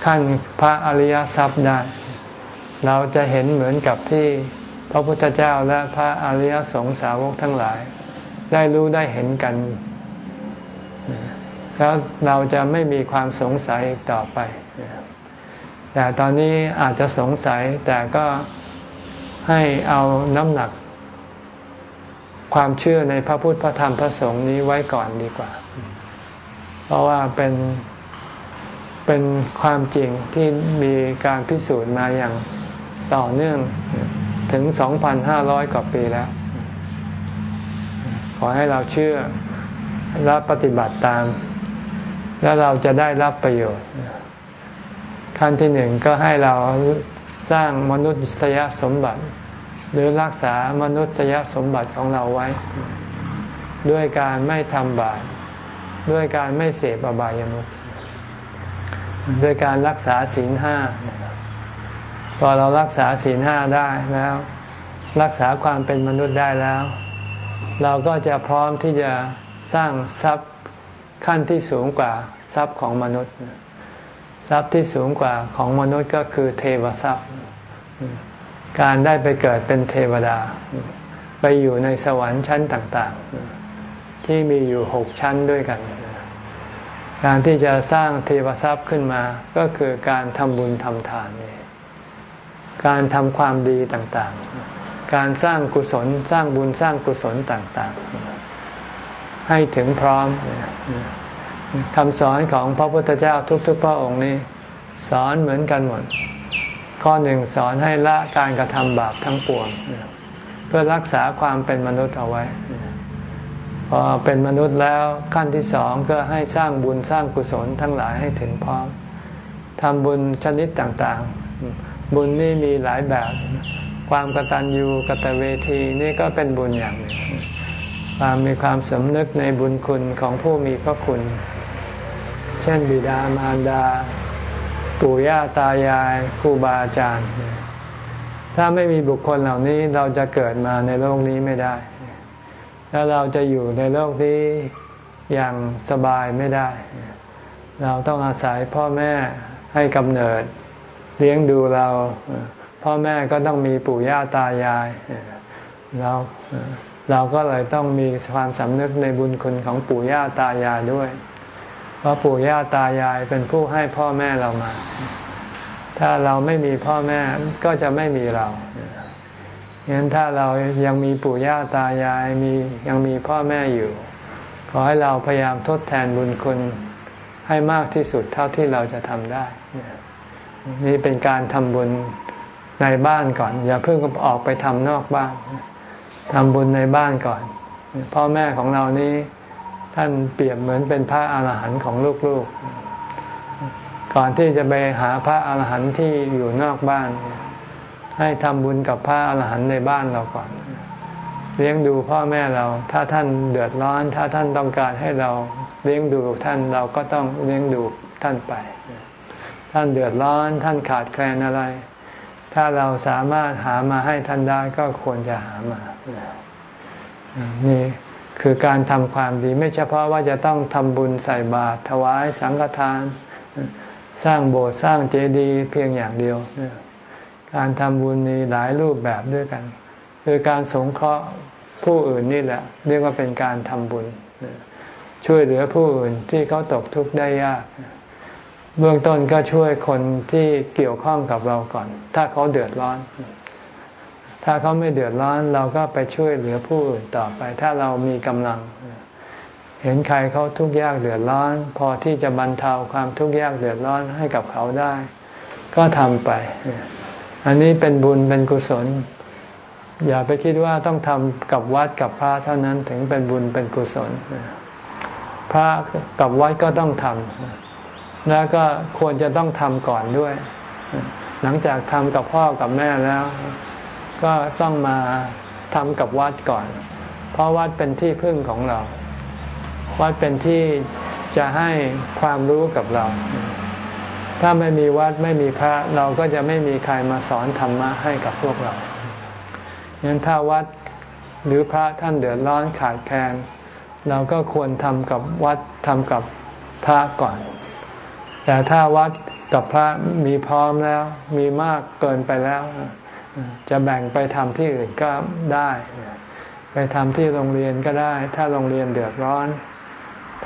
ขั้นพระอริยทรัพย์ได้ เราจะเห็นเหมือนกับที่พระพุทธเจ้าและพระอริยสงสาวกทั้งหลาย ได้รู้ได้เห็นกัน แล้วเราจะไม่มีความสงสัยอีกต่อไป แต่ตอนนี้อาจจะสงสัยแต่ก็ให้เอาน้ำหนัก ความเชื่อในพระพุทธพระธรรมพระสงฆ์นี้ไว้ก่อนดีกว่า เพราะว่าเป็นเป็นความจริงที่มีการพิสูจน์มาอย่าง ต่อเนื่องถึง 2,500 กว่าปีแล้ว ขอให้เราเชื่อรับปฏิบัติตาม แล้วเราจะได้รับประโยชน์ ขั้นที่หนึ่งก็ให้เราสร้างมนุษยสมบัติ หรือรักษามนุษยสมบัติของเราไว้ ด้วยการไม่ทำบาปด้วยการไม่เสพอบายามุขด้วยการรักษาศีลห้า พอเรารักษาศีลห้าได้แล้ว รักษาความเป็นมนุษย์ได้แล้ว เราก็จะพร้อมที่จะสร้างทรัพย์ขั้นที่สูงกว่าทรัพย์ของมนุษย์ ทรัพย์ที่สูงกว่าของมนุษย์ก็คือเทวทรัพย์ การได้ไปเกิดเป็นเทวดา ไปอยู่ในสวรรค์ชั้นต่าง ๆ ที่มีอยู่หกชั้นด้วยกัน การที่จะสร้างเทวทรัพย์ขึ้นมาก็คือการทำบุญทำทานนี่ การทำความดีต่างๆ การสร้างกุศลสร้างบุญสร้างกุศลต่างๆ ให้ถึงพร้อมคำสอนของพระพุทธเจ้าทุกๆ พระองค์นี้สอนเหมือนกันหมด ข้อหนึ่งสอนให้ละการกระทำบาปทั้งปวง เพื่อรักษาความเป็นมนุษย์เอาไว้ พอเป็นมนุษย์แล้วขั้นที่สองก็ให้สร้างบุญสร้างกุศลทั้งหลายให้ถึงพร้อมทำบุญชนิดต่างๆ บุญนี่มีหลายแบบ ความกตัญญูกตเวทีนี่ก็เป็นบุญอย่างหนึ่งความมีความสำนึกในบุญคุณของผู้มีพระคุณ เช่นบิดามารดา ปู่ย่าตายายครูบาอาจารย์ ถ้าไม่มีบุคคลเหล่านี้เราจะเกิดมาในโลกนี้ไม่ได้ แล้วเราจะอยู่ในโลกนี้อย่างสบายไม่ได้ เราต้องอาศัยพ่อแม่ให้กำเนิด เลี้ยงดูเราพ่อแม่ก็ต้องมีปู่ย่าตายายเราเราก็เลยต้องมีความสำนึกในบุญคุณของปู่ย่าตายายด้วย เพราะปู่ย่าตายายเป็นผู้ให้พ่อแม่เรามา ถ้าเราไม่มีพ่อแม่ก็จะไม่มีเรางั้นถ้าเรายังมีปู่ย่าตายายมียังมีพ่อแม่อยู่ ขอให้เราพยายามทดแทนบุญคุณให้มากที่สุดเท่าที่เราจะทำได้ นี่เป็นการทำบุญในบ้านก่อน อย่าเพิ่งออกไปทำนอกบ้านทำบุญในบ้านก่อน พ่อแม่ของเรานี้ท่านเปรียบเหมือนเป็นพระอาหารหันต์ของลูกๆ ก่อนที่จะไปหาพระอาหารหันต์ที่อยู่นอกบ้าน ให้ทำบุญกับพระอาหารหันต์ในบ้านเราก่อน เลี้ยงดูพ่อแม่เรา ถ้าท่านเดือดร้อน ถ้าท่านต้องการให้เราเลี้ยงดูท่านเราก็ต้องเลี้ยงดูท่านไป ท่านเดือดร้อน ท่านขาดแคลนอะไร ถ้าเราสามารถหามาให้ท่านได้ก็ควรจะหามา นี่คือการทำความดีไม่เฉพาะว่าจะต้องทำบุญใส่บาตรถวายสังฆทาน สร้างโบสถ์สร้างเจดีย์เพียงอย่างเดียว การทำบุญมีหลายรูปแบบด้วยกัน คือการสงเคราะห์ผู้อื่นนี่แหละ เรียกว่าเป็นการทำบุญ ช่วยเหลือผู้อื่นที่เขาตกทุกข์ได้ยาก เบื้องต้นก็ช่วยคนที่เกี่ยวข้องกับเราก่อน ถ้าเขาเดือดร้อน ถ้าเขาไม่เดือดร้อนเราก็ไปช่วยเหลือผู้อื่นต่อไป ถ้าเรามีกำลัง เห็นใครเขาทุกข์ยากเดือดร้อน พอที่จะบรรเทาความทุกข์ยากเดือดร้อนให้กับเขาได้ ก็ทำไป อันนี้เป็นบุญเป็นกุศล อย่าไปคิดว่าต้องทำกับวัดกับพระเท่านั้นถึงเป็นบุญเป็นกุศล พระกับวัดก็ต้องทำ แล้วก็ควรจะต้องทำก่อนด้วย หลังจากทำกับพ่อกับแม่แล้ว ก็ต้องมาทำกับวัดก่อน เพราะวัดเป็นที่พึ่งของเรา วัดเป็นที่จะให้ความรู้กับเรา ถ้าไม่มีวัดไม่มีพระเราก็จะไม่มีใครมาสอนธรรมะให้กับพวกเรางั้นถ้าวัดหรือพระท่านเดือดร้อนขาดแคลนเราก็ควรทำกับวัดทำกับพระก่อน แต่ถ้าวัดกับพระมีพร้อมแล้ว มีมากเกินไปแล้ว จะแบ่งไปทำที่อื่นก็ได้ ไปทำที่โรงเรียนก็ได้ ถ้าโรงเรียนเดือดร้อน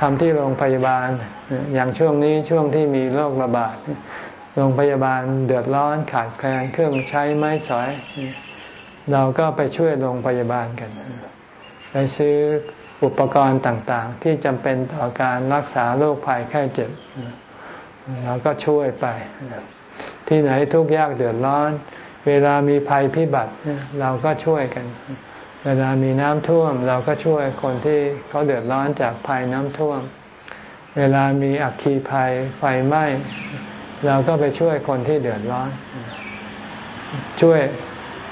ทำที่โรงพยาบาล อย่างช่วงนี้ช่วงที่มีโรคระบาดโรงพยาบาลเดือดร้อนขาดแคลนเครื่องใช้ไม้สอย เราก็ไปช่วยโรงพยาบาลกันไปซื้ออุปกรณ์ต่างๆ ที่จำเป็นต่อการรักษาโรคภัยไข้เจ็บ เราก็ช่วยไป ที่ไหนทุกยากเดือดร้อน เวลามีภัยพิบัติเราก็ช่วยกัน เวลามีน้ำท่วม เราก็ช่วยคนที่เขาเดือดร้อนจากภัยน้ำท่วม เวลามีอัคคีภัยไฟไหม้เราก็ไปช่วยคนที่เดือดร้อน ช่วย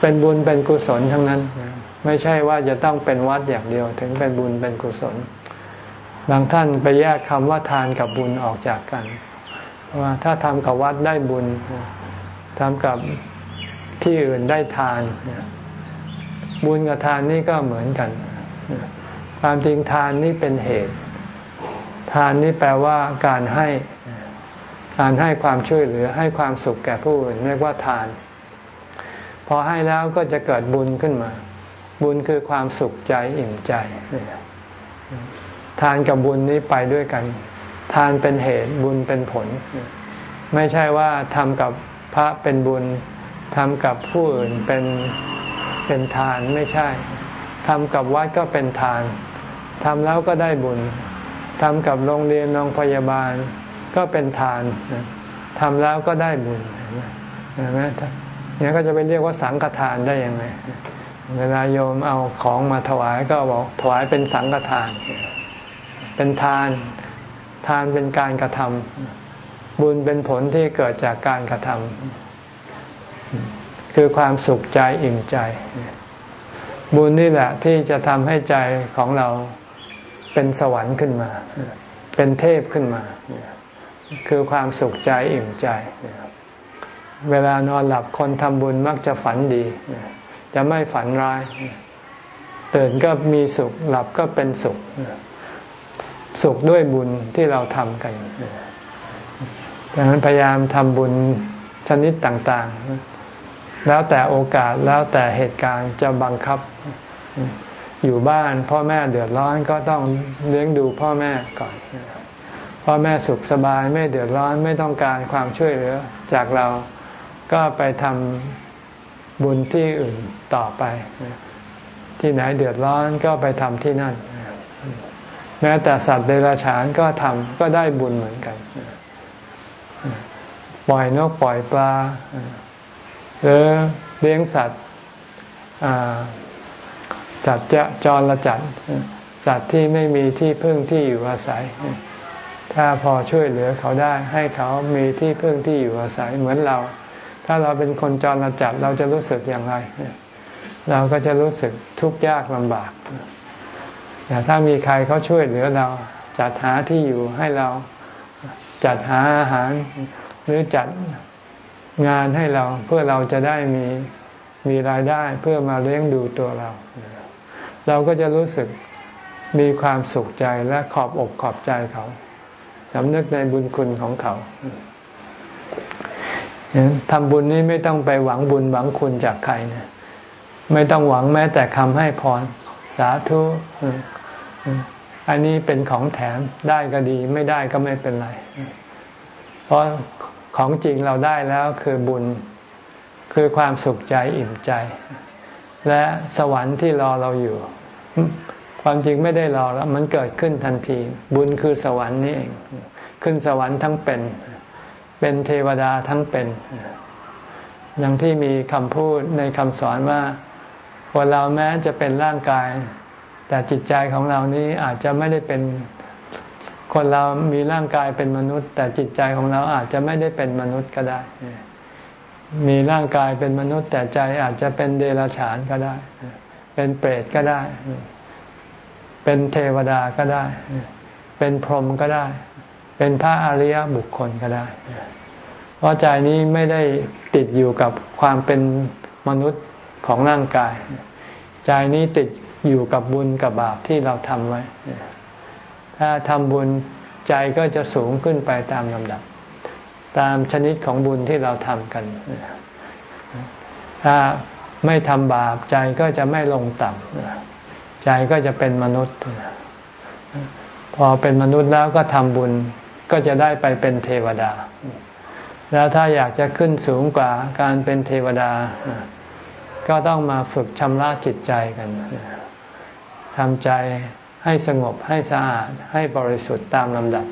เป็นบุญเป็นกุศลทั้งนั้น ไม่ใช่ว่าจะต้องเป็นวัดอย่างเดียว ถึงเป็นบุญเป็นกุศล บางท่านไปแยกคำว่าทานกับบุญออกจากกัน ว่าถ้าทำกับวัดได้บุญทำกับที่อื่นได้ทาน บุญกับทานนี่ก็เหมือนกัน ความจริงทานนี่เป็นเหตุ ทานนี่แปลว่าการให้การให้ความช่วยเหลือให้ความสุขแก่ผู้อื่นเรียกว่าทาน พอให้แล้วก็จะเกิดบุญขึ้นมา บุญคือความสุขใจอิ่มใจ ทานกับบุญนี้ไปด้วยกัน ทานเป็นเหตุบุญเป็นผล ไม่ใช่ว่าทำกับพระเป็นบุญทำกับผู้อื่นเป็นเป็นทานไม่ใช่ทำกับวัดก็เป็นทานทำแล้วก็ได้บุญทำกับโรงเรียนโรงพยาบาลก็เป็นทานทำแล้วก็ได้บุญเห็นไหมเนี่ยก็จะไปเรียกว่าสังฆทานได้ยังไงเวลาโยมเอาของมาถวายก็บอกถวายเป็นสังฆทาน เป็นทาน ทานเป็นการกระทำบุญเป็นผลที่เกิดจากการกระทำคือความสุขใจอิ่มใจ บุญนี่แหละที่จะทำให้ใจของเราเป็นสวรรค์ขึ้นมา เป็นเทพขึ้นมา คือความสุขใจอิ่มใจ เวลานอนหลับคนทำบุญมักจะฝันดี จะไม่ฝันร้ายตื่นก็มีสุขหลับก็เป็นสุข สุขด้วยบุญที่เราทำกันดังนั้นพยายามทำบุญชนิดต่างๆ แล้วแต่โอกาสแล้วแต่เหตุการณ์จะบังคับ อยู่บ้านพ่อแม่เดือดร้อนก็ต้องเลี้ยงดูพ่อแม่ก่อน พ่อแม่สุขสบายไม่เดือดร้อนไม่ต้องการความช่วยเหลือจากเราก็ไปทำบุญที่อื่นต่อไป ที่ไหนเดือดร้อนก็ไปทำที่นั่น แม้แต่สัตว์เดรัจฉานก็ทำก็ได้บุญเหมือนกัน ปล่อยนกปล่อยปลาหรือเลี้ยงสัตว์สัตว์จะจรลจัดสัตว์ที่ไม่มีที่พึ่งที่อยู่อาศัย ถ้าพอช่วยเหลือเขาได้ ให้เขามีที่พึ่งที่อยู่อาศัยเหมือนเรา ถ้าเราเป็นคนจรจัดเราจะรู้สึกอย่างไร เราก็จะรู้สึกทุกข์ยากลำบาก แต่ถ้ามีใครเขาช่วยเหลือเรา จัดหาที่อยู่ให้เราจัดหาอาหาร หรือจัดงานให้เราเพื่อเราจะได้มีมีรายได้เพื่อมาเลี้ยงดูตัวเรา เราก็จะรู้สึกมีความสุขใจและขอบอกขอบใจเขาสำนึกในบุญคุณของเขาทำบุญนี้ไม่ต้องไปหวังบุญหวังคุณจากใครนะไม่ต้องหวังแม้แต่คำให้พรสาธุ อันนี้เป็นของแถมได้ก็ดี ไม่ได้ก็ไม่เป็นไร เพราะของจริงเราได้แล้วคือบุญคือความสุขใจอิ่มใจ และสวรรค์ที่รอเราอยู่ ความจริงไม่ได้รอแล้วมันเกิดขึ้นทันที บุญคือสวรรค์นี่เองขึ้นสวรรค์ทั้งเป็น เป็นเทวดาทั้งเป็น อย่างที่มีคำพูดในคำสอนว่าคนเราแม้จะเป็นร่างกาย แต่จิตใจของเรานี้อาจจะไม่ได้เป็นคนเรามีร่างกายเป็นมนุษย์ แต่จิตใจของเราอาจจะไม่ได้เป็นมนุษย์ก็ได้ มีร่างกายเป็นมนุษย์ แต่ใจอาจจะเป็นเดรัจฉานก็ได้ เป็นเปรตก็ได้ เป็นเทวดาก็ได้ เป็นพรหมก็ได้ เป็นพระอริยบุคคลก็ได้ เพราะใจนี้ไม่ได้ติดอยู่กับความเป็นมนุษย์ของร่างกาย ใจนี้ติดอยู่กับบุญกับบาปที่เราทำไว้ ถ้าทำบุญใจก็จะสูงขึ้นไปตามลำดับ ตามชนิดของบุญที่เราทำกัน ถ้าไม่ทำบาปใจก็จะไม่ลงต่ำใจก็จะเป็นมนุษย์ พอเป็นมนุษย์แล้วก็ทำบุญก็จะได้ไปเป็นเทวดา แล้วถ้าอยากจะขึ้นสูงกว่าการเป็นเทวดา ก็ต้องมาฝึกชำระจิตใจกันทำใจให้สงบให้สะอาดให้บริสุทธิ์ตามลำดับ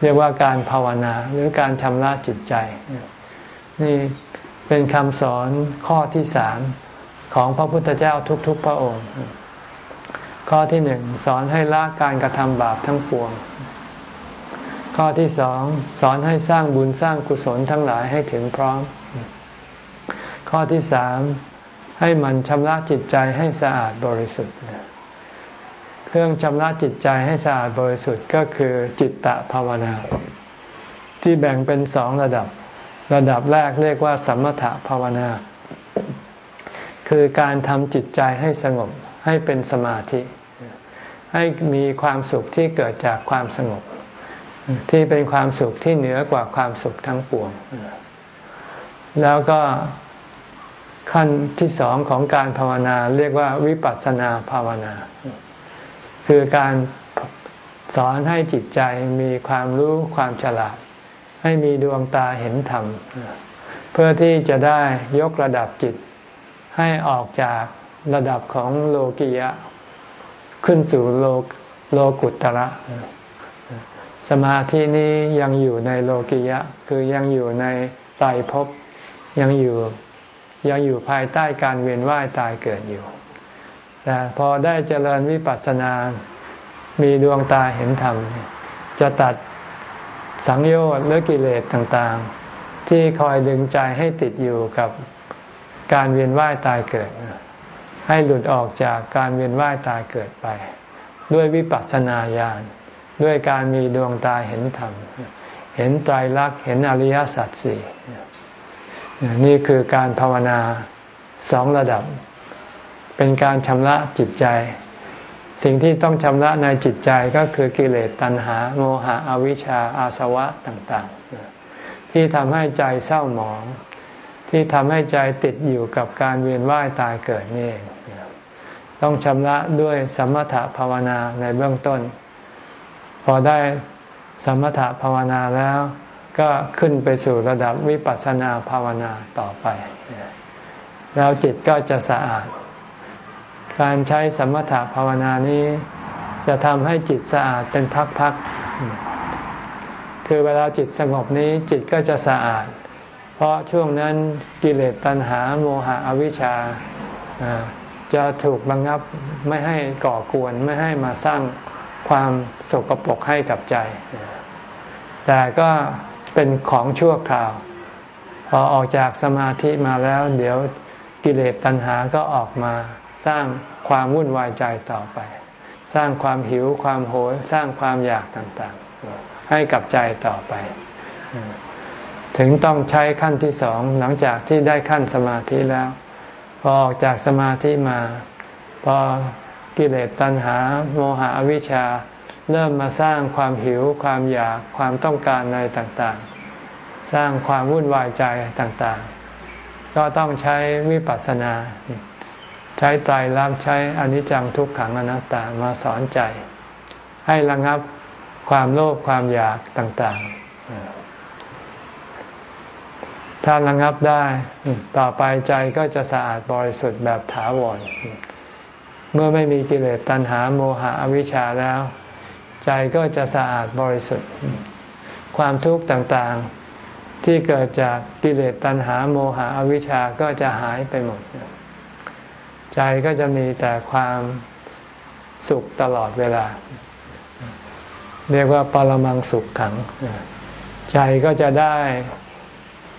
เรียกว่าการภาวนาหรือการชำระจิตใจ นี่เป็นคำสอนข้อที่สามของพระพุทธเจ้าทุก ๆ พระองค์ ข้อที่หนึ่งสอนให้ละการกระทำบาปทั้งปวง ข้อที่สองสอนให้สร้างบุญสร้างกุศลทั้งหลายให้ถึงพร้อม ข้อที่สามให้มันชำระจิตใจให้สะอาดบริสุทธิ์ เครื่องชำระจิตใจให้สะอาดบริสุทธิ์ก็คือจิตตภาวนา ที่แบ่งเป็นสองระดับ ระดับแรกเรียกว่า สมถภาวนา คือการทำจิตใจให้สงบให้เป็นสมาธิ ให้มีความสุขที่เกิดจากความสงบ ที่เป็นความสุขที่เหนือกว่าความสุขทั้งปวง แล้วก็ ขั้นที่สองของการภาวนาเรียกว่าวิปัสสนาภาวนา คือการสอนให้จิตใจมีความรู้ความฉลาด ให้มีดวงตาเห็นธรรม เพื่อที่จะได้ยกระดับจิต ให้ออกจากระดับของโลกิยะ ขึ้นสู่โลโลกุตระ สมาธินี้ยังอยู่ในโลกิยะ คือยังอยู่ในไตรภพยังอยู่ ยังอยู่ภายใต้การเวียนว่ายตายเกิดอยู่แต่พอได้เจริญวิปัสสนา มีดวงตาเห็นธรรม จะตัดสังโยชน์หรือกิเลสต่างๆ ที่คอยดึงใจให้ติดอยู่กับการเวียนว่ายตายเกิด ให้หลุดออกจากการเวียนว่ายตายเกิดไป ด้วยวิปัสสนาญาณด้วยการมีดวงตาเห็นธรรม เห็นไตรลักษณ์เห็นอริยสัจสี่ นี่คือการภาวนาสองระดับ เป็นการชำระจิตใจ สิ่งที่ต้องชำระในจิตใจก็คือกิเลสตัณหา โมหะอวิชชา อาสวะต่างๆ ที่ทำให้ใจเศร้าหมอง ที่ทำให้ใจติดอยู่กับการเวียนว่ายตายเกิดนี่ต้องชำระด้วยสมถภาวนาในเบื้องต้น พอได้สมถภาวนาแล้ว ก็ขึ้นไปสู่ระดับวิปัสสนาภาวนาต่อไป แล้วจิตก็จะสะอาด การใช้สมถะภาวนานี้ จะทำให้จิตสะอาดเป็นพักๆ คือเวลาจิตสงบนี้จิตก็จะสะอาด เพราะช่วงนั้นกิเลสตัณหาโมหะอวิชชาจะถูกบังคับไม่ให้ก่อกวนไม่ให้มาสร้างความสกปรกให้กับใจ แต่ก็ เป็นของชั่วคราว พอออกจากสมาธิมาแล้ว เดี๋ยวกิเลสตัณหาก็ออกมา สร้างความวุ่นวายใจต่อไป สร้างความหิวความโหยสร้างความอยากต่างๆ ให้กับใจต่อไป ถึงต้องใช้ขั้นที่สองหลังจากที่ได้ขั้นสมาธิแล้ว พอออกจากสมาธิมา พอกิเลสตัณหา โมหะอวิชชา เริ่มมาสร้างความหิวความอยากความต้องการอะไรต่างๆ สร้างความวุ่นวายใจต่างๆ ก็ต้องใช้วิปัสสนา ใช้ไตรลักษณ์ใช้อนิจจังทุกขังอนัตตามาสอนใจ ให้ระงับความโลภความอยากต่างๆ ถ้าระงับได้ต่อไปใจก็จะสะอาดบริสุทธิ์แบบถาวร เมื่อไม่มีกิเลสตัณหาโมหะอวิชชาแล้ว ใจก็จะสะอาดบริสุทธิ์ ความทุกข์ต่างๆที่เกิดจากกิเลสตัณหาโมหะอวิชชาก็จะหายไปหมด ใจก็จะมีแต่ความสุขตลอดเวลา เรียกว่าปรมังสุขขัง ใจก็จะได้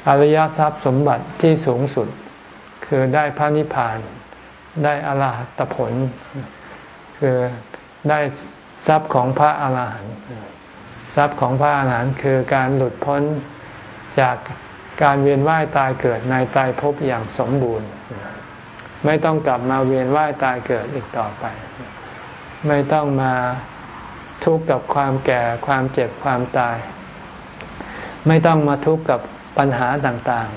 อริยทรัพย์สมบัติที่สูงสุด คือได้พระนิพพาน ได้อรหัตผล คือได้ ทรัพย์ของพระอาหารหันต์ทรัพย์ของพระอาหารหันต์คือการหลุดพ้นจากการเวียนว่ายตายเกิดในตายภพอย่างสมบูรณ์ ไม่ต้องกลับมาเวียนว่ายตายเกิดอีกต่อไป ไม่ต้องมาทุกข์กับความแก่ความเจ็บความตาย ไม่ต้องมาทุกข์กับปัญหาต่าง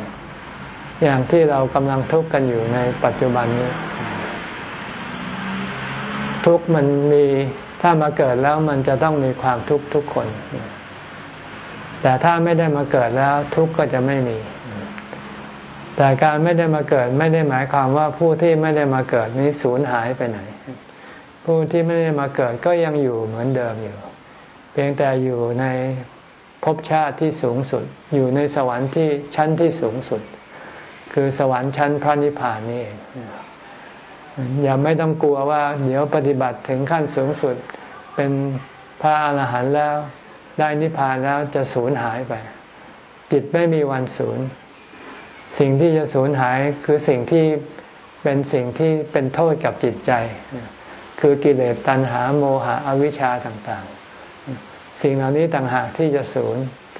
ๆ อย่างที่เรากำลังทุกข์กันอยู่ในปัจจุบันนี้ ทุกข์มันมี ถ้ามาเกิดแล้วมันจะต้องมีความทุกข์ทุกคน แต่ถ้าไม่ได้มาเกิดแล้วทุกข์ก็จะไม่มี แต่การไม่ได้มาเกิดไม่ได้หมายความว่าผู้ที่ไม่ได้มาเกิดนี้สูญหายไปไหน ผู้ที่ไม่ได้มาเกิดก็ยังอยู่เหมือนเดิมอยู่ เพียงแต่อยู่ในภพชาติที่สูงสุด อยู่ในสวรรค์ที่ชั้นที่สูงสุด คือสวรรค์ชั้นพระนิพพานนี่เอง อย่าไม่ต้องกลัวว่าเดี๋ยวปฏิบัติถึงขั้นสูงสุด เป็นพระอาหารหันต์แล้วได้นิพพานแล้วจะสูญหายไป จิตไม่มีวันสูญสิ่งที่จะสูญหายคือสิ่งที่เป็นสิ่งที่เป็นโทษกับจิตใจ คือกิเลสตัณหาโมหะอวิชชาต่างๆ สิ่งเหล่านี้ต่างหากที่จะสูญ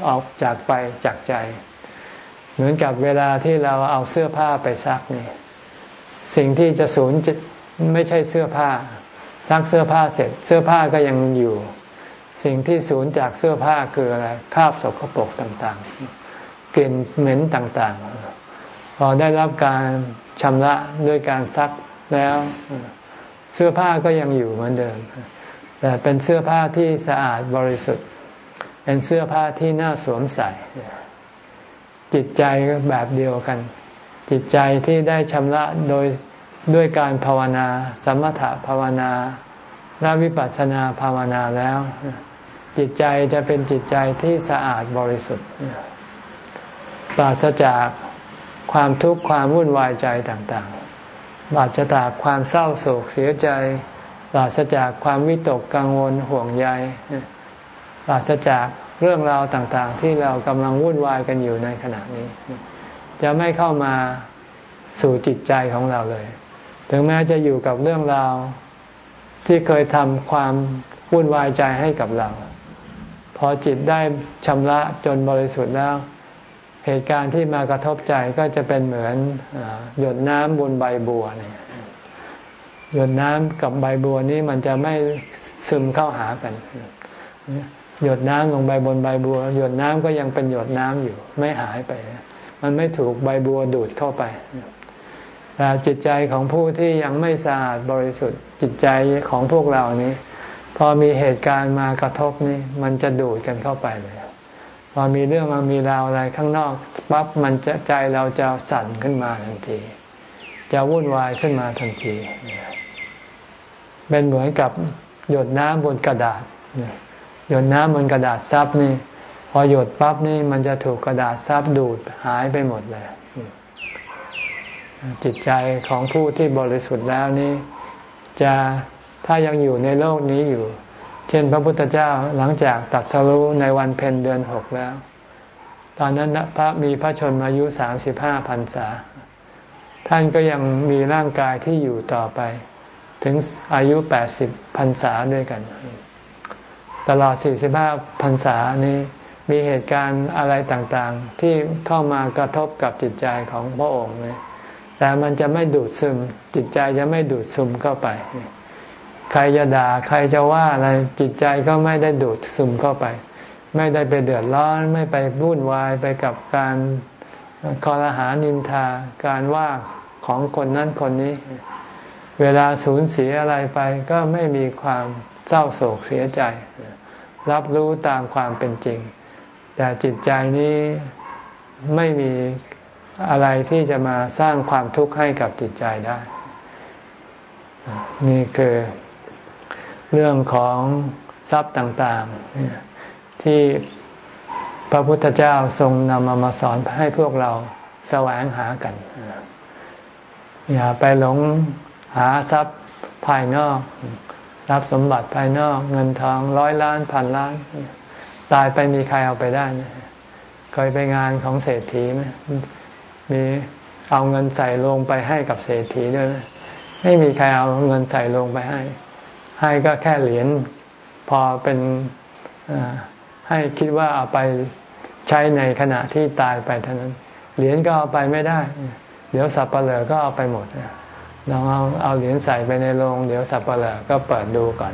ออกจากไปจากใจ เหมือนกับเวลาที่เราเอาเสื้อผ้าไปซักนี่ สิ่งที่จะสูญไม่ใช่เสื้อผ้าซักเสื้อผ้าเสร็จ เสื้อผ้าก็ยังอยู่ สิ่งที่สูญจากเสื้อผ้าคืออะไรคราบสกปรกต่างๆ กลิ่นเหม็นต่างๆ พอได้รับการชำระด้วยการซักแล้ว เสื้อผ้าก็ยังอยู่เหมือนเดิม แต่เป็นเสื้อผ้าที่สะอาดบริสุทธิ์ เป็นเสื้อผ้าที่น่าสวมใส่จิตใจแบบเดียวกัน จิตใจที่ได้ชำระโดยด้วยการภาวนา สมถภาวนาและวิปัสสนาภาวนาแล้ว จิตใจจะเป็นจิตใจที่สะอาดบริสุทธิ์ ปราศจากความทุกข์ความวุ่นวายใจต่างๆปราศจากความเศร้าโศกเสียใจ ปราศจากความวิตกกังวลห่วงใยปราศจากเรื่องราวต่างๆ ที่เรากำลังวุ่นวายกันอยู่ในขณะนี้ จะไม่เข้ามาสู่จิตใจของเราเลย ถึงแม้จะอยู่กับเรื่องราวที่เคยทำความวุ่นวายใจให้กับเรา พอจิตได้ชำระจนบริสุทธิ์แล้ว เหตุการณ์ที่มากระทบใจก็จะเป็นเหมือนหยดน้ำบนใบบัวเนี่ยหยดน้ำกับใบบัวนี้มันจะไม่ซึมเข้าหากัน หยดน้ำลงไปบนใบบัว หยดน้ำก็ยังเป็นหยดน้ำอยู่ ไม่หายไป มันไม่ถูกใบบัวดูดเข้าไปแต่จิตใจของผู้ที่ยังไม่สะอาดบริสุทธิ์จิตใจของพวกเรานี้ พอมีเหตุการณ์มากระทบนี่มันจะดูดกันเข้าไปเลยพอมีเรื่องมามีราวอะไรข้างนอกปั๊บมันจะใจเราจะสั่นขึ้นมาทันที จะวุ่นวายขึ้นมาทันทีเป็นเหมือนกับหยดน้ำบนกระดาษหยดน้ำบนกระดาษซับนี่ พอหยดปั๊บนี่มันจะถูกกระดาษซับดูดหายไปหมดเลย จิตใจของผู้ที่บริสุทธิ์แล้วนี่จะถ้ายังอยู่ในโลกนี้อยู่ เช่นพระพุทธเจ้าหลังจากตัดสรู้ในวันเพ็ญเดือนหกแล้ว ตอนนั้นพระมีพระชนมายุสามสิบห้าพรรษา ท่านก็ยังมีร่างกายที่อยู่ต่อไป ถึงอายุแปดสิบพรรษาด้วยกัน ตลอดสี่สิบห้าพรรษานี้ มีเหตุการณ์อะไรต่างๆ ที่เข้ามากระทบกับจิตใจของพระองค์เนี่ยแต่มันจะไม่ดูดซึม จิตใจจะไม่ดูดซึมเข้าไป ใครจะด่าใครจะว่าอะไรจิตใจก็ไม่ได้ดูดซึมเข้าไป ไม่ได้ไปเดือดร้อน ไม่ไปวุ่นวายไปกับการคอรหานินทาการว่าของคนนั้นคนนี้ เวลาสูญเสียอะไรไปก็ไม่มีความเศร้าโศกเสียใจ รับรู้ตามความเป็นจริง แต่จิตใจนี้ไม่มีอะไรที่จะมาสร้างความทุกข์ให้กับจิตใจได้ นี่คือเรื่องของทรัพย์ต่างๆ ที่พระพุทธเจ้าทรงนำมามาสอนให้พวกเราแสวงหากัน อย่าไปหลงหาทรัพย์ภายนอก ทรัพย์สมบัติภายนอก เงินทองร้อยล้านพันล้าน ตายไปมีใครเอาไปได้เคยไปงานของเศรษฐีไหมมีเอาเงินใส่ลงไปให้กับเศรษฐีด้วยนะไม่มีใครเอาเงินใส่ลงไปให้ ให้ก็แค่เหรียญพอเป็นให้คิดว่าเอาไปใช้ในขณะที่ตายไปเท่านั้น เหรียญก็เอาไปไม่ได้ เดี๋ยวสับเปลือก็เอาไปหมดลองเอาเอาเหรียญใส่ไปในโรงเดี๋ยวสับเปลือก็เปิดดูก่อน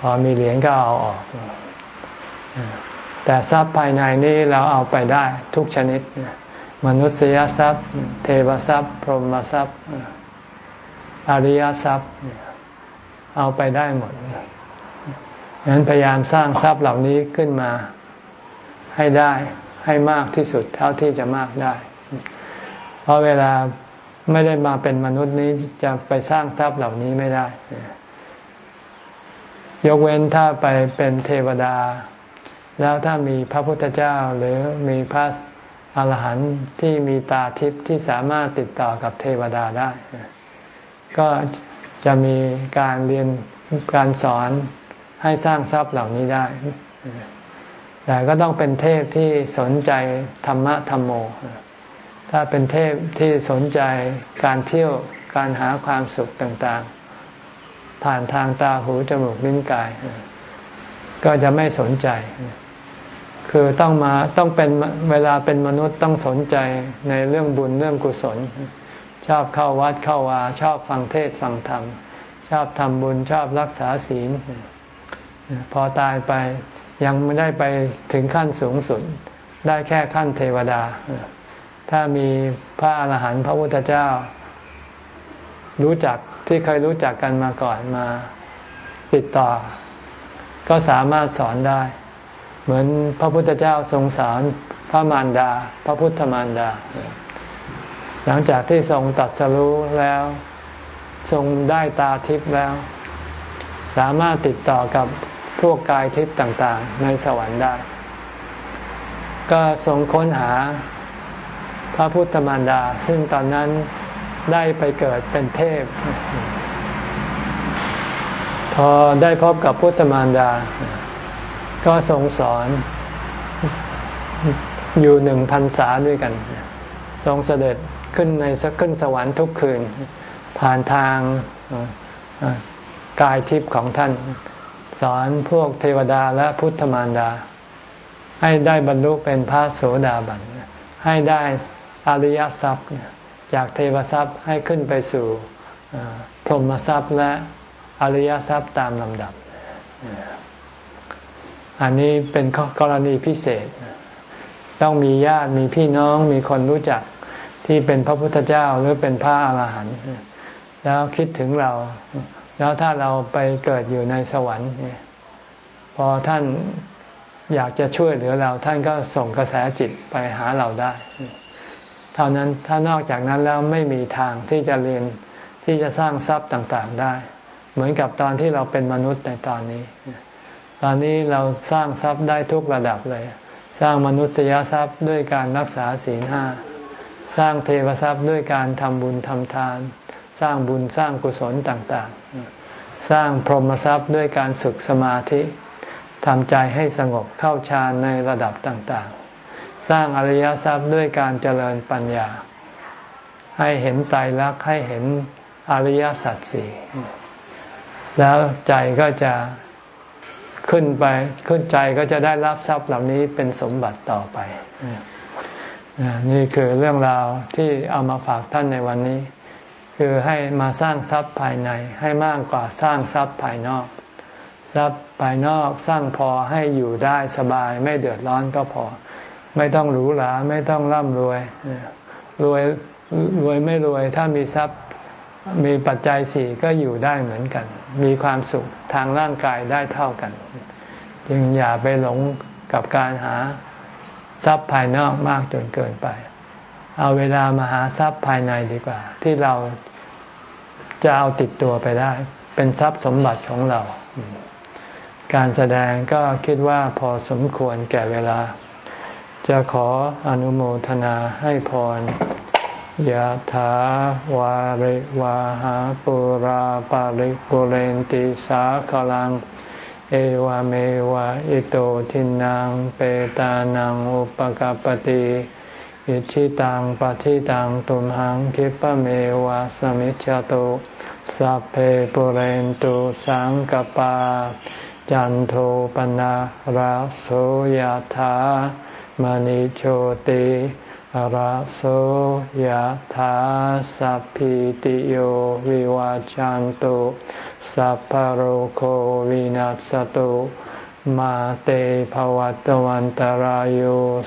พอมีเหรียญก็เอาออก แต่ทรัพย์ภายในนี้เราเอาไปได้ทุกชนิด มนุษยทรัพย์ เทวทรัพย์ พรหมทรัพย์ อริยทรัพย์ เอาไปได้หมดฉะนั้นพยายามสร้างทรัพย์เหล่านี้ขึ้นมาให้ได้ให้มากที่สุดเท่าที่จะมากได้ เพราะเวลาไม่ได้มาเป็นมนุษย์นี้จะไปสร้างทรัพย์เหล่านี้ไม่ได้ ยกเว้นถ้าไปเป็นเทวดา แล้วถ้ามีพระพุทธเจ้าหรือมีพระอรหันต์ที่มีตาทิพย์ที่สามารถติดต่อกับเทวดาได้ ก็จะมีการเรียนการสอนให้สร้างทรัพย์เหล่านี้ได้แต่ก็ต้องเป็นเทพที่สนใจธรรมะธรรมโม ถ้าเป็นเทพที่สนใจการเที่ยวการหาความสุขต่างๆ ผ่านทางตาหูจมูกลิ้นกาย ก็จะไม่สนใจ คือต้องมาต้องเป็นเวลาเป็นมนุษย์ต้องสนใจในเรื่องบุญเรื่องกุศล ชอบเข้าวัดเข้าวาชอบฟังเทศฟังธรรม ชอบทำบุญชอบรักษาศีล พอตายไปยังไม่ได้ไปถึงขั้นสูงสุด ได้แค่ขั้นเทวดา ถ้ามีพระอาหารหันต์พระพุทธเจ้า รู้จักที่เคยรู้จักกันมาก่อนมาติดต่อ ก็สามารถสอนได้ เหมือนพระพุทธเจ้าทรงสอนพระมารดา พระพุทธมารดา หลังจากที่ทรงตัดสรู้แล้ว ทรงได้ตาทิพย์แล้ว สามารถติดต่อกับพวกกายทิพย์ต่างๆ ในสวรรค์ได้ ก็ทรงค้นหาพระพุทธมารดา ซึ่งตอนนั้นได้ไปเกิดเป็นเทพ พอได้พบกับพุทธมารดา ก็ทรงสอนอยู่หนึ่งพันษาด้วยกัน ทรงเสด็จขึ้นในขึ้นสวรรค์ทุกคืน ผ่านทางกายทิพย์ของท่าน สอนพวกเทวดาและพุทธมารดา ให้ได้บรรลุเป็นพระโสดาบันให้ได้อริยทรัพย์จากเทวทรัพย์ให้ขึ้นไปสู่พรหมทรัพย์และอริยทรัพย์ตามลำดับ อันนี้เป็นกรณีพิเศษ ต้องมีญาติมีพี่น้องมีคนรู้จักที่เป็นพระพุทธเจ้าหรือเป็นพระอาหารหันต์แล้วคิดถึงเรา แล้วถ้าเราไปเกิดอยู่ในสวรรค์พอท่านอยากจะช่วยเหลือเราท่านก็ส่งกระแสจิตไปหาเราได้ เท่านั้นถ้านอกจากนั้นแล้วไม่มีทางที่จะเรียนที่จะสร้างทรัพย์ต่างๆได้ เหมือนกับตอนที่เราเป็นมนุษย์ในตอนนี้ ตอนนี้เราสร้างทรัพย์ได้ทุกระดับเลย สร้างมนุษยทรัพย์ด้วยการรักษาศีลห้า สร้างเทวทรัพย์ด้วยการทำบุญทำทาน สร้างบุญสร้างกุศลต่างๆ สร้างพรหมทรัพย์ด้วยการฝึกสมาธิทำใจให้สงบเข้าฌานในระดับต่างๆ สร้างอริยทรัพย์ด้วยการเจริญปัญญา ให้เห็นไตรลักษณ์ให้เห็นอริยสัจสี่แล้วใจก็จะ ขึ้นไปขึ้นใจก็จะได้รับทรัพย์เหล่านี้เป็นสมบัติต่อไป นี่คือเรื่องราวที่เอามาฝากท่านในวันนี้ คือให้มาสร้างทรัพย์ภายใน ให้มากกว่าสร้างทรัพย์ภายนอก ทรัพย์ภายนอกสร้างพอให้อยู่ได้สบาย ไม่เดือดร้อนก็พอ ไม่ต้องหรูหราไม่ต้องร่ำรวยรวยรวยไม่รวยถ้ามีทรัพย์ มีปัจจัยสี่ก็อยู่ได้เหมือนกัน มีความสุขทางร่างกายได้เท่ากัน จึงอย่าไปหลงกับการหาทรัพย์ภายนอกมากจนเกินไป เอาเวลามาหาทรัพย์ภายในดีกว่า ที่เราจะเอาติดตัวไปได้ เป็นทรัพย์สมบัติของเรา การแสดงก็คิดว่าพอสมควรแก่เวลา จะขออนุโมทนาให้พร ยะถาวาริวาหาปุราปาริปุเรนติสาขลัง เอวเมวะอิโตทินังเปตานังอุปกปติอิชิตังปฏิตังตุมหังคิปะเมวะสมิจจตุสัพเพปุเรนตุสังกปา จันโทปนะราโสยถามณิโชติ ระโสยถาสัพพิติโยวิวาจันตุสัพพโรโควินัสตุมาเตภวัตวันตารโย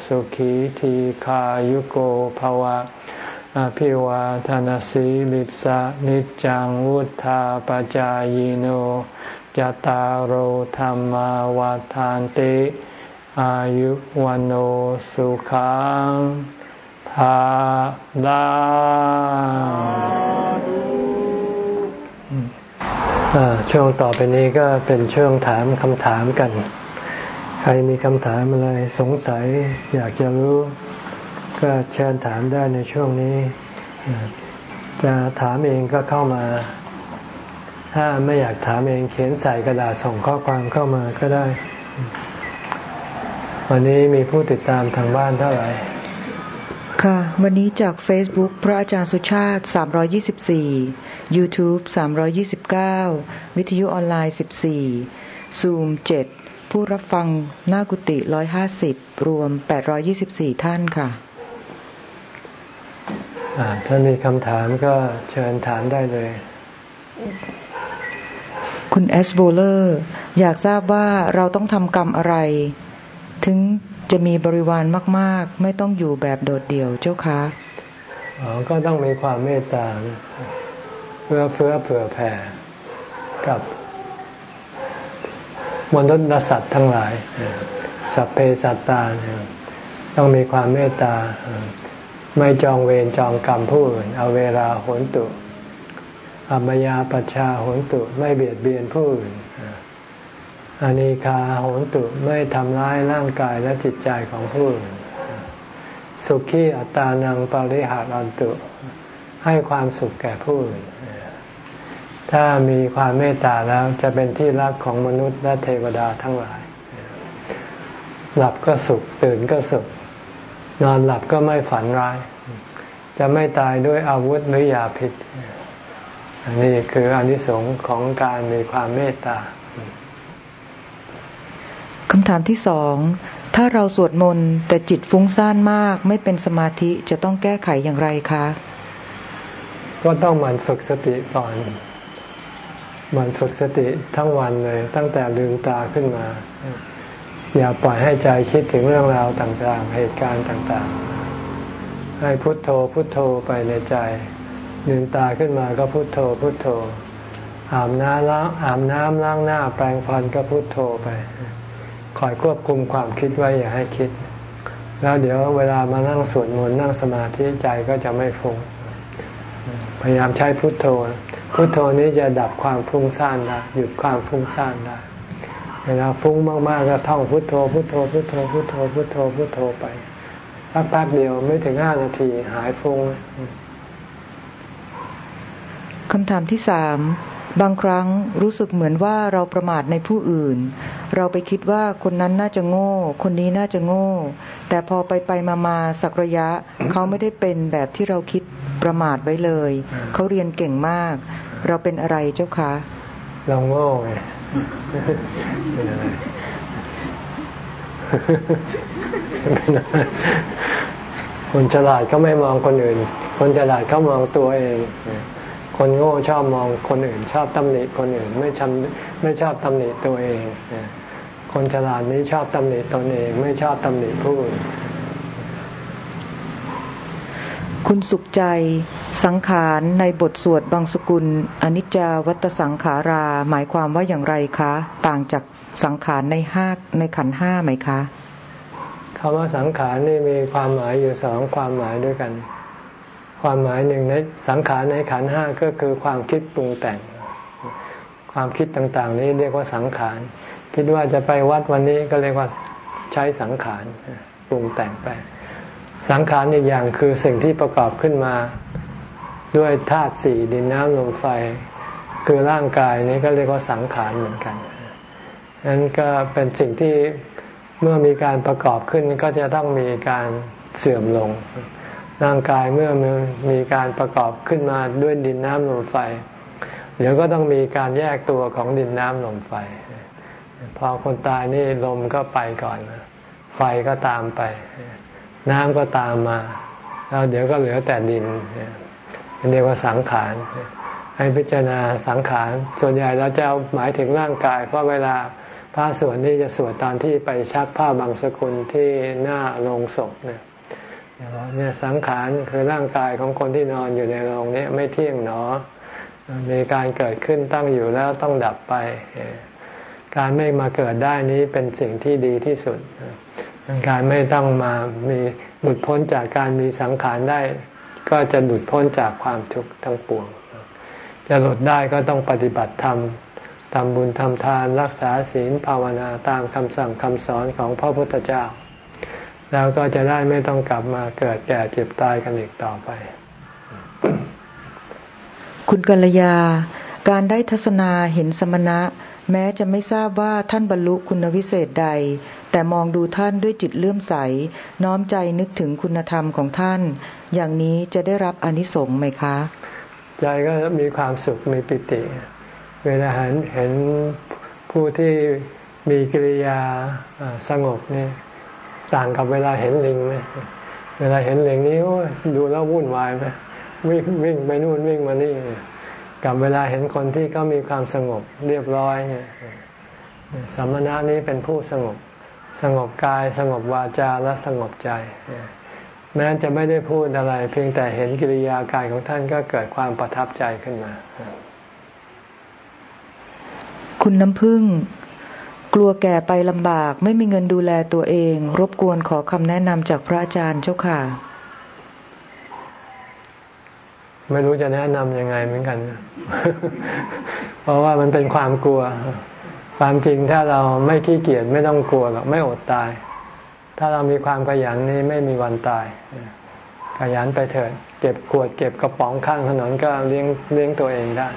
สุขีทีขายุโกภวะ อภิวาทานสีลิสะนิจังวุธาปจายโนจตารโธรรมวาทานติ อายุวันโอสุขัง ภาลาช่วงต่อไปนี้ก็เป็นช่วงถามคำถามกัน ใครมีคำถามอะไรสงสัยอยากจะรู้ ก็เชิญถามได้ในช่วงนี้ จะถามเองก็เข้ามา ถ้าไม่อยากถามเองเขียนใส่กระดาษส่งข้อความเข้ามาก็ได้ วันนี้มีผู้ติดตามทางบ้านเท่าไหร่ ค่ะ วันนี้จาก Facebook พระอาจารย์สุชาติ 324 YouTube 329 วิทยุออนไลน์ 14 Zoom 7 ผู้รับฟังหน้ากุฏิ 150 รวม 824 ท่านค่ะ ถ้ามีคำถามก็เชิญถามได้เลย คุณเอสโบเลอร์ อยากทราบว่าเราต้องทำกรรมอะไร ถึง จะมีบริวารมาก ๆ ไม่ต้องอยู่แบบโดดเดี่ยวเจ้าคะอ๋อก็ต้องมีความเมตตาเพื่อเฟื้อเผื่อแผ่กับมนุษย์สัตว์ทั้งหลาย สัพเพสัตตาต้องมีความเมตตา ไม่จองเวรจองกรรมผู้อื่นเอาเวลาโหนตุอัมยาปชาโหนตุไม่เบียดเบียนผู้อื่น อานิคาโหนตุไม่ทำร้ายร่างกายและจิตใจของผู้อื่นสุขีอัตานังปริหารันตุ ให้ความสุขแก่ผู้อื่นถ้ามีความเมตตาแล้วจะเป็นที่รักของมนุษย์และเทวดาทั้งหลาย หลับก็สุข ตื่นก็สุข นอนหลับก็ไม่ฝันร้าย จะไม่ตายด้วยอาวุธหรือยาพิษ อันนี้คืออนิสงส์ของการมีความเมตตา คำถามที่สอง ถ้าเราสวดมนต์แต่จิตฟุ้งซ่านมาก ไม่เป็นสมาธิจะต้องแก้ไขอย่างไรคะ ก็ต้องมันฝึกสติก่อนมันฝึกสติทั้งวันเลย ตั้งแต่ลืมตาขึ้นมา อย่าปล่อยให้ใจคิดถึงเรื่องราวต่างๆ เหตุการณ์ต่างๆ ให้พุทโธพุทโธไปในใจ ลืมตาขึ้นมาก็พุทโธพุทโธอาบน้ำล้างอาบน้ำล้างหน้าแปรงฟันก็พุทโธไป อยควบคุมความคิดไว้อย่าให้คิด แล้วเดี๋ยวเวลามานั่งสวดมนต์นั่งสมาธิใจก็จะไม่ฟุ้งพยายามใช้พุทโธ พุทโธนี้จะดับความฟุ้งซ่านได้หยุดความฟุ้งซ่านได้เวลาฟุ้งมากๆก็ท่องพุทโธพุทโธพุทโธพุทโธพุทโธพุทโธไปสักแป๊บเดียวไม่ถึงห้านาทีหายฟุ้งคำถามที่สาม บางครั้งรู้สึกเหมือนว่าเราประมาทในผู้อื่น เราไปคิดว่าคนนั้นน่าจะโง่ คนนี้น่าจะโง่ แต่พอไปไปมามาสักระยะ เขาไม่ได้เป็นแบบที่เราคิดประมาทไว้เลย เขาเรียนเก่งมาก เราเป็นอะไรเจ้าคะเราโง่ไงเป็นอะไรคนฉลาดก็ไม่มองคนอื่น คนฉลาดเขามองตัวเอง คนโง่ชอบมองคนอื่น ชอบตำหนิคนอื่นไม่ชำไม่ชอบตำหนิตัวเอง คนฉลาดนี้ชอบตำหนิตนเอง ไม่ชอบตำหนิผู้อื่นคุณสุขใจสังขารในบทสวดบางสกุล อนิจจาวัตสังขารา หมายความว่าอย่างไรคะ ต่างจากสังขารในห้าในขันห้าไหมคะคำว่าสังขารนี่มีความหมายอยู่สองความหมายด้วยกัน ความหมายหนึ่งในสังขารในขันห้าก็คือความคิดปรุงแต่ง ความคิดต่างๆ นี้เรียกว่าสังขาร คิดว่าจะไปวัดวันนี้ก็เรียกว่าใช้สังขารปรุงแต่งไป สังขารอีกอย่างคือสิ่งที่ประกอบขึ้นมาด้วยธาตุสี่ดินน้ำลมไฟ คือร่างกายนี้ก็เรียกว่าสังขารเหมือนกันนั้นก็เป็นสิ่งที่เมื่อมีการประกอบขึ้นก็จะต้องมีการเสื่อมลง ร่างกายเมื่อมีการประกอบขึ้นมาด้วยดินน้ำลมไฟ เดี๋ยวก็ต้องมีการแยกตัวของดินน้ำลมไฟ พอคนตายนี่ลมก็ไปก่อน ไฟก็ตามไป น้ำก็ตามมา แล้วเดี๋ยวก็เหลือแต่ดินเรียกว่าสังขารให้พิจารณาสังขาร ส่วนใหญ่เราจะหมายถึงร่างกาย เพราะเวลาพระสวดนี่จะสวดตอนที่ไปชักผ้าบางสกุลที่หน้าโรงศพเนี่ย เนี่ยสังขารคือร่างกายของคนที่นอนอยู่ในโรงนี้ไม่เที่ยงหนอ มีการเกิดขึ้นตั้งอยู่แล้วต้องดับไป การไม่มาเกิดได้นี้เป็นสิ่งที่ดีที่สุด การไม่ต้องมามีหลุดพ้นจากการมีสังขารได้ ก็จะหลุดพ้นจากความทุกข์ทั้งปวง จะหลุดได้ก็ต้องปฏิบัติธรรมทำบุญทำทานรักษาศีลภาวนาตามคำสั่งคำสอนของพระพุทธเจ้า แล้วก็จะได้ไม่ต้องกลับมาเกิดแก่เจ็บตายกันอีกต่อไป คุณกัลยา การได้ทัศนาเห็นสมณะ แม้จะไม่ทราบว่าท่านบรรลุคุณวิเศษใด แต่มองดูท่านด้วยจิตเลื่อมใส น้อมใจนึกถึงคุณธรรมของท่าน อย่างนี้จะได้รับอนิสงส์ไหมคะ ใจก็มีความสุขมีปิติ เวลาเห็นเห็นผู้ที่มีกิริยาสงบนี่ ต่างกับเวลาเห็นลิงไหมเวลาเห็นลิงนี้ดูแล้ววุ่นวายไหมวิ่งวิ่งไปนู่นวิ่งมานี่ กับเวลาเห็นคนที่เขามีความสงบเรียบร้อยเนี่ยสมณะนี้เป็นผู้สงบ สงบกาย สงบวาจาและสงบใจ แม้จะไม่ได้พูดอะไร เพียงแต่เห็นกิริยากายของท่านก็เกิดความประทับใจขึ้นมา คุณน้ำพึ่ง กลัวแก่ไปลำบากไม่มีเงินดูแลตัวเอง รบกวนขอคำแนะนำจากพระอาจารย์เจ้าค่ะ ไม่รู้จะแนะนำยังไงเหมือนกัน เพราะว่ามันเป็นความกลัว ความจริงถ้าเราไม่ขี้เกียจไม่ต้องกลัวหรอกไม่อดตาย ถ้าเรามีความขยันนี่ไม่มีวันตาย ขยันไปเถิดเก็บขวดเก็บกระป๋องข้างถนนก็เลี้ยงเลี้ยงตัวเองได้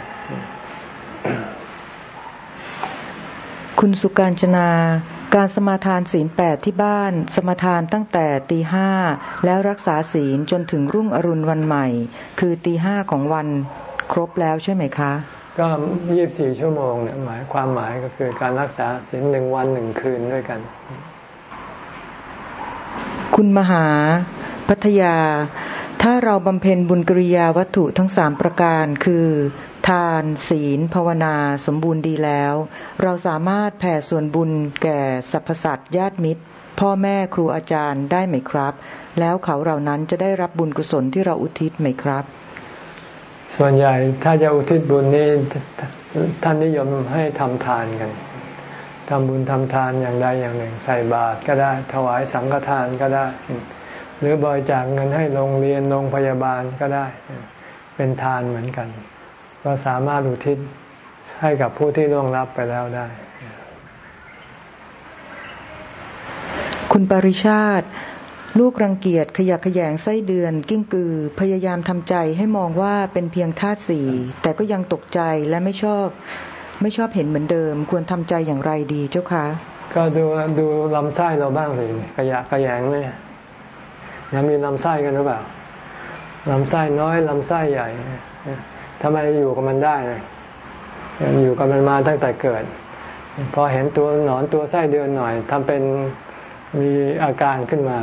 คุณสุการจนา การสมาทานศีลแปดที่บ้าน สมาทานตั้งแต่ตีห้าแล้วรักษาศีลจนถึงรุ่งอรุณวันใหม่ คือตีห้าของวันครบแล้วใช่ไหมคะ ก็ยี่บสี่ชั่วโมงเนี่ยหมายความหมายก็คือการรักษาศีลหนึ่งวันหนึ่งคืนด้วยกัน คุณมหา พัทยา ถ้าเราบำเพ็ญบุญกริยาวัตถุทั้งสามประการคือ ทานศีล ภาวนาสมบูรณ์ดีแล้ว เราสามารถแผ่ส่วนบุญแก่สรรพสัตว์ญาติมิตร พ่อแม่ครูอาจารย์ได้ไหมครับ แล้วเขาเหล่านั้นจะได้รับบุญกุศลที่เราอุทิศไหมครับ ส่วนใหญ่ถ้าจะอุทิศบุญนี้ท่านนิยมให้ทำทานกันทำบุญทำทานอย่างใดอย่างหนึ่ง ใส่บาตรก็ได้ ถวายสังฆทานก็ได้ หรือบริจาคเงินให้โรงเรียนโรงพยาบาลก็ได้ เป็นทานเหมือนกัน ก็สามารถอุทิศให้กับผู้ที่ล่วงลับไปแล้วได้ คุณปริชาติ ลูกรังเกียจขยะขยงไส้เดือน กิ้งกือ พยายามทำใจให้มองว่าเป็นเพียงธาตุสี่แต่ก็ยังตกใจและไม่ชอบ ไม่ชอบเห็นเหมือนเดิม ควรทำใจอย่างไรดีเจ้าคะ ก็ดูดูลำไส้เราบ้างสิขยะขยงไหมยังมีลำไส้กันหรือเปล่าลำไส้น้อยลำไส้ใหญ่ ทำไมอยู่กับมันได้อยู่กับมันมาตั้งแต่เกิด พอเห็นตัวหนอนตัวไส้เดือนหน่อยทำเป็นมีอาการขึ้นมา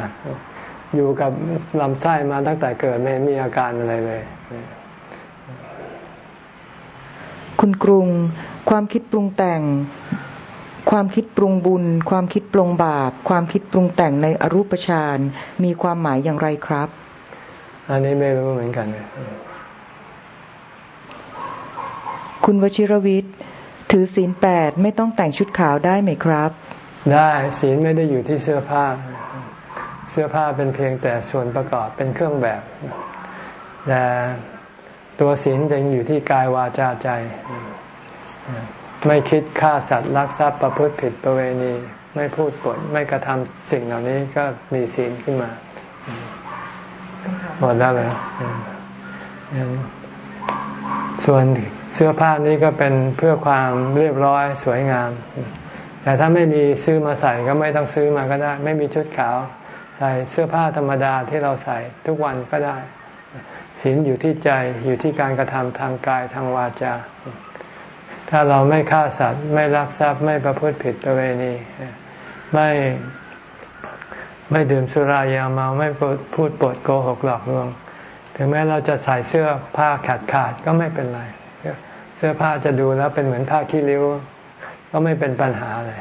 อยู่กับลำไส้มาตั้งแต่เกิดไม่มีอาการอะไรเลย คุณกรุงความคิดปรุงแต่ง ความคิดปรุงบุญ ความคิดปรุงบาป ความคิดปรุงแต่งในอรูปฌานมีความหมายอย่างไรครับ อันนี้ไม่รู้เหมือนกัน คุณวชิรวิทย์ถือศีลแปดไม่ต้องแต่งชุดขาวได้ไหมครับ ได้ศีลไม่ได้อยู่ที่เสื้อผ้า เสื้อผ้าเป็นเพียงแต่ส่วนประกอบเป็นเครื่องแบบแต่ตัวศีลยังอยู่ที่กายวาจาใจ ไม่คิดฆ่าสัตว์ลักทรัพย์ประพฤติผิดประเวณี ไม่พูดปดไม่กระทำสิ่งเหล่านี้ก็มีศีลขึ้นมา หมดแล้วเลย ส่วนเสื้อผ้านี้ก็เป็นเพื่อความเรียบร้อยสวยงาม แต่ถ้าไม่มีซื้อมาใส่ก็ไม่ต้องซื้อมาก็ได้ ไม่มีชุดขาว ใส่เสื้อผ้าธรรมดาที่เราใส่ทุกวันก็ได้ศีลอยู่ที่ใจอยู่ที่การกระทำทางกายทางวาจา ถ้าเราไม่ฆ่าสัตว์ ไม่ลักทรัพย์ไม่ประพฤติผิดประเวณีไม่ไม่ดื่มสุรายาเมาไม่พูดปดโกหกหลอกลวง ถึงแม้เราจะใส่เสื้อผ้าขาดขาดก็ไม่เป็นไร เสื้อผ้าจะดูแล้วเป็นเหมือนผ้าขี้ริ้ว ก็ไม่เป็นปัญหาเลย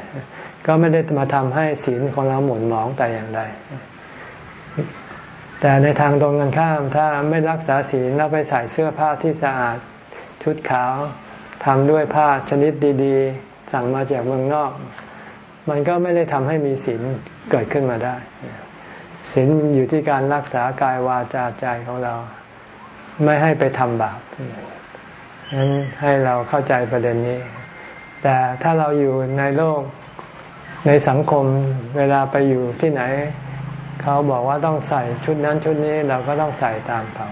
ก็ไม่ได้มาทำให้ศีลของเราหม่นหมองแต่อย่างใดแต่ในทางตรงกันข้ามถ้าไม่รักษาศีลแล้วไปใส่เสื้อผ้าที่สะอาดชุดขาวทำด้วยผ้าชนิดดีๆ สั่งมาจากเมืองนอก มันก็ไม่ได้ทำให้มีศีลเกิดขึ้นมาได้ ศีลอยู่ที่การรักษากายวาจาใจของเรา ไม่ให้ไปทำบาปนั้นให้เราเข้าใจประเด็นนี้ แต่ถ้าเราอยู่ในโลกในสังคมเวลาไปอยู่ที่ไหน เขาบอกว่าต้องใส่ชุดนั้นชุดนี้เราก็ต้องใส่ตามเขา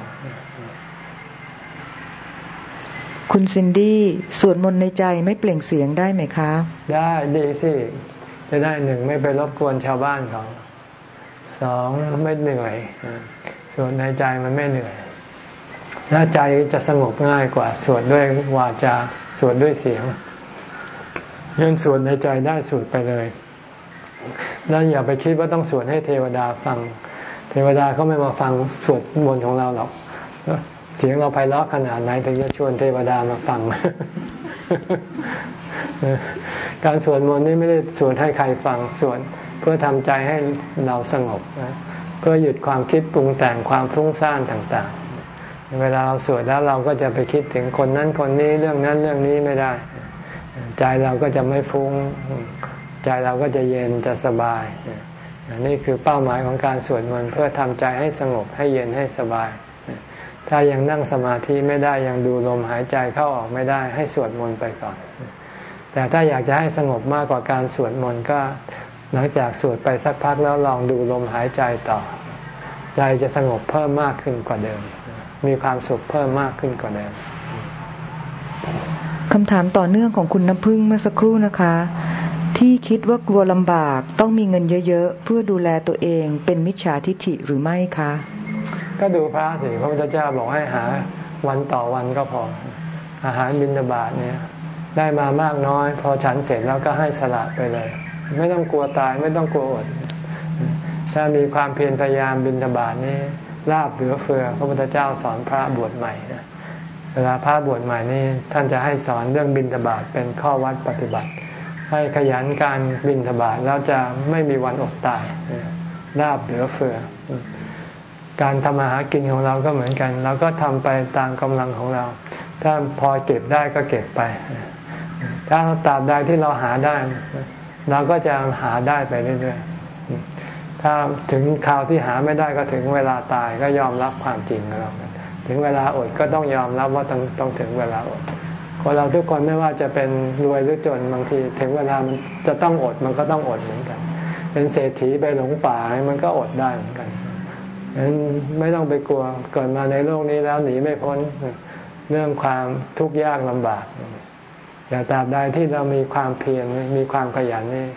คุณซินดี้สวดมนต์ในใจไม่เปล่งเสียงได้ไหมคะ ได้ดีสิ จะได้หนึ่งไม่ไปรบกวนชาวบ้านเขา สองไม่เหนื่อย สวดในใจมันไม่เหนื่อย และใจจะสงบง่ายกว่า สวดด้วยวาจา สวดด้วยเสียงยันสวดในใจได้สวดไปเลย แล้วอย่าไปคิดว่าต้องสวดให้เทวดาฟัง เทวดาเขาไม่มาฟังสวดมนต์ของเราหรอก เสียงเราไพเราะขนาดไหนถึงจะชวนเทวดามาฟัง การสวดมนต์นี่ไม่ได้สวดให้ใครฟัง สวด เพื่อทำใจให้เราสงบ เพื่อหยุดความคิดปรุงแต่งความฟุ้งซ่านต่างๆ เวลาเราสวดแล้วเราก็จะไปคิดถึงคนนั้นคนนี้เรื่องนั้นเรื่องนี้ไม่ได้ ใจเราก็จะไม่ฟุ้ง ใจเราก็จะเย็นจะสบายนี่คือเป้าหมายของการสวดมนต์เพื่อทำใจให้สงบให้เย็นให้สบาย ถ้ายังนั่งสมาธิไม่ได้ยังดูลมหายใจเข้าออกไม่ได้ให้สวดมนต์ไปก่อน แต่ถ้าอยากจะให้สงบมากกว่าการสวดมนต์ก็ หลังจากสวดไปสักพักแล้วลองดูลมหายใจต่อ ใจจะสงบเพิ่มมากขึ้นกว่าเดิม มีความสุขเพิ่มมากขึ้นกว่าเดิมคำถามต่อเนื่องของคุณน้ำพึ่งเมื่อสักครู่นะคะ ที่คิดว่ากลัวลำบากต้องมีเงินเยอะๆ เพื่อดูแลตัวเองเป็นมิจฉาทิฐิหรือไม่คะ ก็ดูพระสิพระพุทธเจ้าบอกให้หาวันต่อวันก็พอ อาหารบิณฑบาตเนี่ย ได้มามากน้อย พอฉันเสร็จแล้วก็ให้สละไปเลย ไม่ต้องกลัวตายไม่ต้องกลัวอด ถ้ามีความเพียรพยายามบินทบาทนี้ลาบเหลือเฟือพระพุทธเจ้าสอนพระบวชใหม่นะเวลาพระบวชใหม่นี่ท่านจะให้สอนเรื่องบินทบาทเป็นข้อวัดปฏิบัติ ให้ขยันการบินทบาทแล้วจะไม่มีวันอดตายลาบเหลือเฟือ การทำอาหากินของเราก็เหมือนกัน เราก็ทำไปตามกำลังของเรา ถ้าพอเก็บได้ก็เก็บไป ถ้าตราบใดที่เราหาได้ เราก็จะหาได้ไปเรื่อยๆ ถ้าถึงคราวที่หาไม่ได้ก็ถึงเวลาตายก็ยอมรับความจริงของเราถึงเวลาอดก็ต้องยอมรับว่าต้องต้องถึงเวลาอดคนเราทุกคนไม่ว่าจะเป็นรวยหรือจนบางที ถึงเวลามันจะต้องอดมันก็ต้องอดเหมือนกัน เป็นเศรษฐีไปหลงป่ามันก็อดได้เหมือนกันฉะนั้นไม่ต้องไปกลัวเกิดมาในโลกนี้แล้วหนีไม่พ้นเรื่องความทุกข์ยากลำบาก อย่าตราบใดที่เรามีความเพียรมีความขยันนี่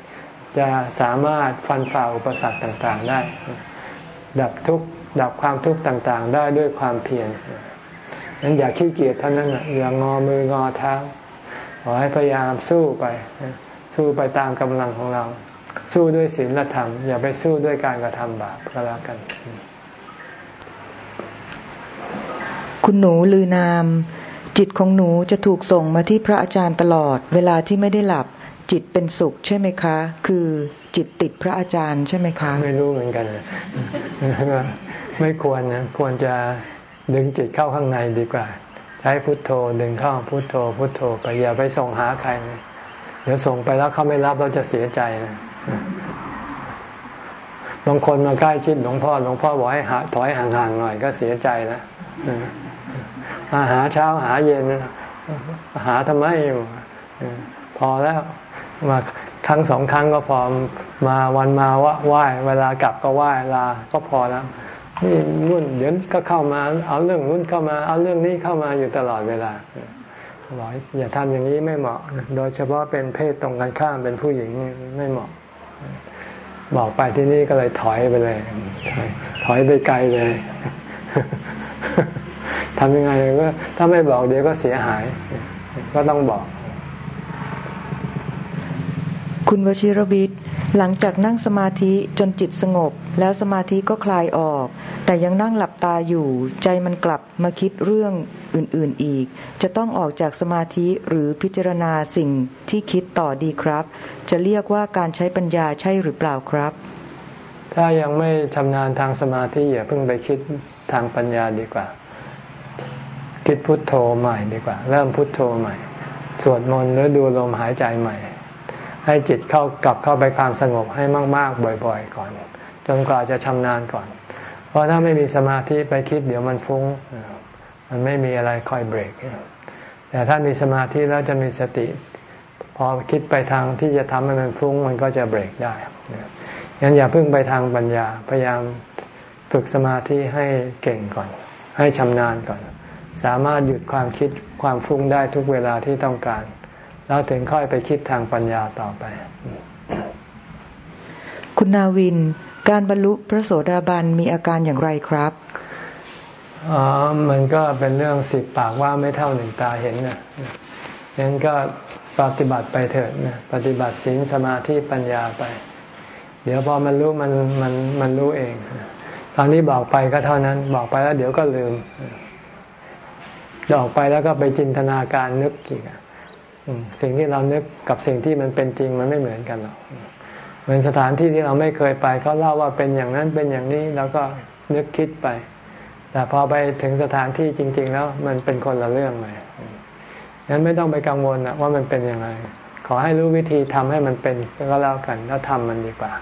จะสามารถฟันฝ่าอุปสรรคต่างๆได้ ดับทุกข์ดับความทุกข์ต่างๆ ได้ด้วยความเพียรนั้นอย่าขี้เกียจเท่านั้นอย่างงอมืองอเท้าขอให้พยายามสู้ไป สู้ไปตามกำลังของเรา สู้ด้วยศีลธรรม อย่าไปสู้ด้วยการกระทำบาปก็แล้วกัน คุณหนูลือนาม จิตของหนูจะถูกส่งมาที่พระอาจารย์ตลอด เวลาที่ไม่ได้หลับ จิตเป็นสุขใช่ไหมคะ คือจิตติดพระอาจารย์ใช่ไหมคะ ไม่รู้เหมือนกันไม่ควรนะควรจะดึงจิตเข้าข้างในดีกว่า ใช้พุทโธดึงเข้าพุทโธ พุทโธไปอย่าไปส่งหาใครเดี๋ยวส่งไปแล้วเขาไม่รับเราจะเสียใจนะบางคนมาใกล้ชิดหลวงพ่อหลวงพ่อบอกให้หาถอยห่างๆหน่อยก็เสียใจนะมา หาเช้าหาเย็น หาทำไมพอแล้วมาครั้งสองครั้งก็พอมาวันมาว่าไหว้เวลากลับก็ไหว้ลาก็พอแล้วนี่นุ่นเดี๋ยวก็เข้ามา เอาเรื่องนุ่นเข้ามา เอาเรื่องนี้เข้ามาอยู่ตลอดเวลาบอกอย่าทำอย่างนี้ไม่เหมาะ โดยเฉพาะเป็นเพศตรงกันข้ามเป็นผู้หญิงไม่เหมาะ บอกไปที่นี่ก็เลยถอยไปเลย ถอยไปไกลเลย ทำยังไงก็ถ้าไม่บอกเดี๋ยวก็เสียหาย ก็ต้องบอก คุณวชิรวิทย์หลังจากนั่งสมาธิจนจิตสงบ แล้วสมาธิก็คลายออก แต่ยังนั่งหลับตาอยู่ ใจมันกลับมาคิดเรื่องอื่น ๆอีก จะต้องออกจากสมาธิหรือพิจารณาสิ่งที่คิดต่อดีครับ จะเรียกว่าการใช้ปัญญาใช่หรือเปล่าครับ ถ้ายังไม่ชำนาญทางสมาธิอย่าเพิ่งไปคิด ทางปัญญาดีกว่า คิดพุทโธใหม่ดีกว่า เริ่มพุทโธใหม่ สวดมนต์หรือดูลมหายใจใหม่ ให้จิตเข้ากลับเข้าไปความสงบให้มาก ๆ บ่อย ๆ ก่อน จนกว่าจะชำนาญก่อน เพราะถ้าไม่มีสมาธิไปคิดเดี๋ยวมันฟุง้ง มันไม่มีอะไรคอยเบรก แต่ถ้ามีสมาธิแล้วจะมีสติ พอคิดไปทางที่จะทำให้มันฟุ้งมันก็จะเบรกได้งั้นอย่าเพิ่งไปทางปัญญา พยายาม ฝึกสมาธิให้เก่งก่อน ให้ชำนาญก่อน สามารถหยุดความคิดความฟุ้งได้ทุกเวลาที่ต้องการ แล้วถึงค่อยไปคิดทางปัญญาต่อไป คุณนาวิน การบรรลุพระโสดาบันมีอาการอย่างไรครับอ๋อมันก็เป็นเรื่องสิบปากว่าไม่เท่าหนึ่งตาเห็นนะงั้นก็ปฏิบัติไปเถิดนะปฏิบัติศีลสมาธิปัญญาไป เดี๋ยวพอมันรู้มันมันมันรู้เอง ตอนนี้บอกไปก็เท่านั้น บอกไปแล้วเดี๋ยวก็ลืมบอกไปแล้วก็ไปจินตนาการนึกอีกสิ่งที่เรานึกกับสิ่งที่มันเป็นจริงมันไม่เหมือนกันหรอกเหมือนสถานที่ที่เราไม่เคยไปเขาเล่าว่าเป็นอย่างนั้นเป็นอย่างนี้แล้วก็นึกคิดไป แต่พอไปถึงสถานที่จริง ๆ แล้วมันเป็นคนละเรื่องเลยงั้นไม่ต้องไปกังวลนะว่ามันเป็นยังไง ขอให้รู้วิธีทำให้มันเป็นก็แล้วกัน แล้วทำมันดีกว่า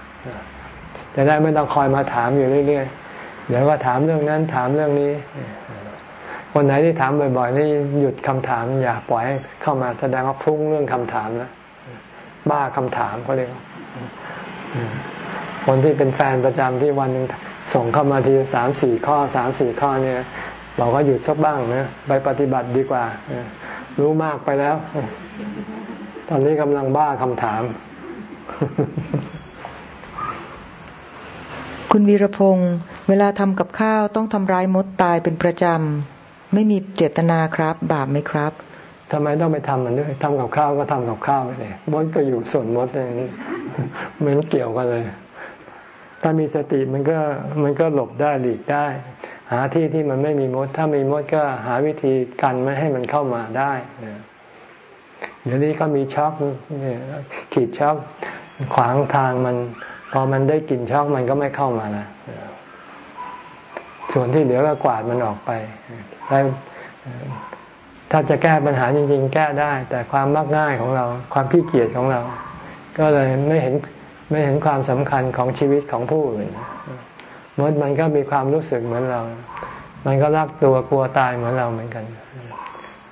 จะได้ไม่ต้องคอยมาถามอยู่เรื่อย ๆ เดี๋ยวก็ถามเรื่องนั้นถามเรื่องนี้ คนไหนที่ถามบ่อยๆนี่หยุดคำถาม อย่าปล่อยให้เข้ามาแสดงว่าพุ่งเรื่องคำถามนะบ้าคำถามเขาเรียกคนที่เป็นแฟนประจำที่วันหนึ่งส่งเข้ามาทีสามสี่ข้อสามสี่ข้อเนี่ยบอกว่าหยุดสักบ้างนะไปปฏิบัติดีกว่ารู้มากไปแล้ว ตอนนี้กำลังบ้าคำถาม คุณวีรพงศ์เวลาทำกับข้าวต้องทำร้ายมดตายเป็นประจำ ไม่มีเจตนาครับ บาปไหมครับทำไมต้องไปทำมันด้วยทำกับข้าวก็ทำกับข้าวไปเลยมดก็อยู่ส่วนมดเองนี้เหมือนเกี่ยวกันเลย ถ้ามีสติมันก็มันก็หลบได้หลีกได้ หาที่ที่มันไม่มีมด ถ้ามีมดก็หาวิธีกันไม่ให้มันเข้ามาได้เดี๋ยวนี้ก็มีช็อกขีดช็อกขวางทางมัน พอมันได้กลิ่นช็อกมันก็ไม่เข้ามาล้วส่วนที่เหลือก็กวาดมันออกไปถ้าจะแก้ปัญหาจริง ๆ แก้ได้ แต่ความมักง่ายของเรา ความขี้เกียจของเรา ก็เลยไม่เห็นไม่เห็นความสำคัญของชีวิตของผู้อื่นมดมันก็มีความรู้สึกเหมือนเรา มันก็รักตัวกลัวตายเหมือนเราเหมือนกัน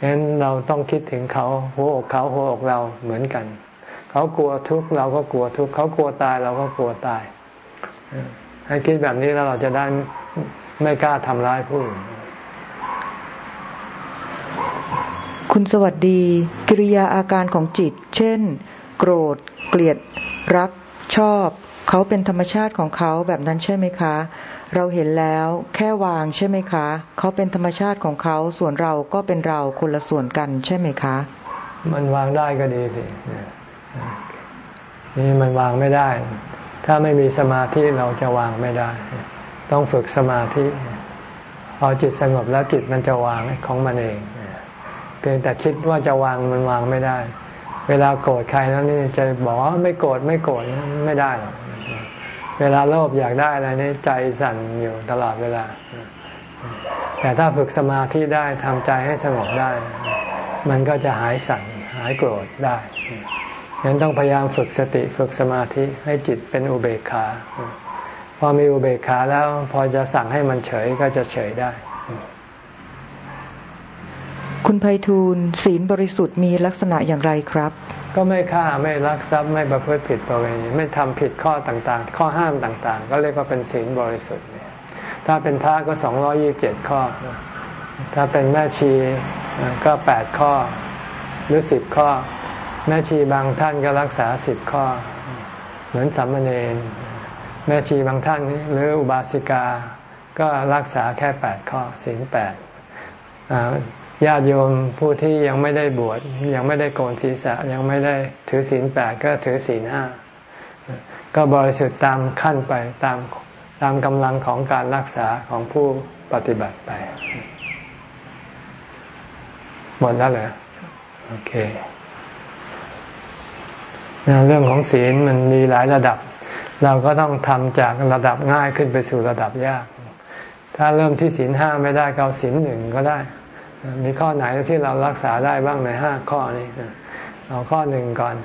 งั้นเราต้องคิดถึงเขาหัวอกเขาหัวอกเราเหมือนกัน เขากลัวทุกข์เราก็กลัวทุกข์เขากลัวตายเราก็กลัวตายให้คิดแบบนี้แล้วเราจะได้ไม่กล้าทำร้ายผู้อื่นคุณสวัสดี กิริยาอาการของจิต เช่น โกรธ เกลียด รัก ชอบ เขาเป็นธรรมชาติของเขาแบบนั้นใช่ไหมคะ เราเห็นแล้วแค่วางใช่ไหมคะ เขาเป็นธรรมชาติของเขาส่วนเราก็เป็นเราคนละส่วนกันใช่ไหมคะ มันวางได้ก็ดีสิ นี่มันวางไม่ได้ ถ้าไม่มีสมาธิเราจะวางไม่ได้ ต้องฝึกสมาธิพอจิตสงบแล้วจิตมันจะวางของมันเองเพียงแต่คิดว่าจะวางมันวางไม่ได้ เวลาโกรธใครแล้วนี่จะบอกว่าไม่โกรธไม่โกรธไม่ได้หรอกเวลาโลภอยากได้อะไรนี่ใจสั่นอยู่ตลอดเวลา แต่ถ้าฝึกสมาธิได้ทำใจให้สงบได้ มันก็จะหายสั่นหายโกรธได้ ฉะนั้นต้องพยายามฝึกสติฝึกสมาธิให้จิตเป็นอุเบกขา พอมีอุเบกขาแล้วพอจะสั่งให้มันเฉยก็จะเฉยได้ คุณไพฑูรย์ศีลบริสุทธิ์มีลักษณะอย่างไรครับ ก็ไม่ฆ่าไม่ลักทรัพย์ไม่ประพฤติผิดประเวณีไม่ทำผิดข้อต่างๆ ข้อห้ามต่างๆ ก็เรียกว่าเป็นศีลบริสุทธิ์ถ้าเป็นพระก็สองร้อยี่เจ็ดข้อ ถ้าเป็นแม่ชีก็แปดข้อหรือสิบข้อ แม่ชีบางท่านก็รักษาสิบข้อ เหมือนสัมมาเนรแม่ชีบางท่านหรืออุบาสิกา ก็รักษาแค่แปดข้อศีลแปดญาติโยมผู้ที่ยังไม่ได้บวชยังไม่ได้โกนศีรษะยังไม่ได้ถือศีลแปดก็ถือศีลห้าก็บริสุทธิ์ตามขั้นไปตามตามกำลังของการรักษาของผู้ปฏิบัติไป หมดแล้วเหรอโอเค เรื่องของศีลมันมีหลายระดับ เราก็ต้องทำจากระดับง่ายขึ้นไปสู่ระดับยาก ถ้าเริ่มที่ศีลห้าไม่ได้ก็ศีลหนึ่งก็ได้ มีข้อไหนที่เรารักษาได้บ้างในห้าข้อนี้เอาข้อหนึ่งก่อน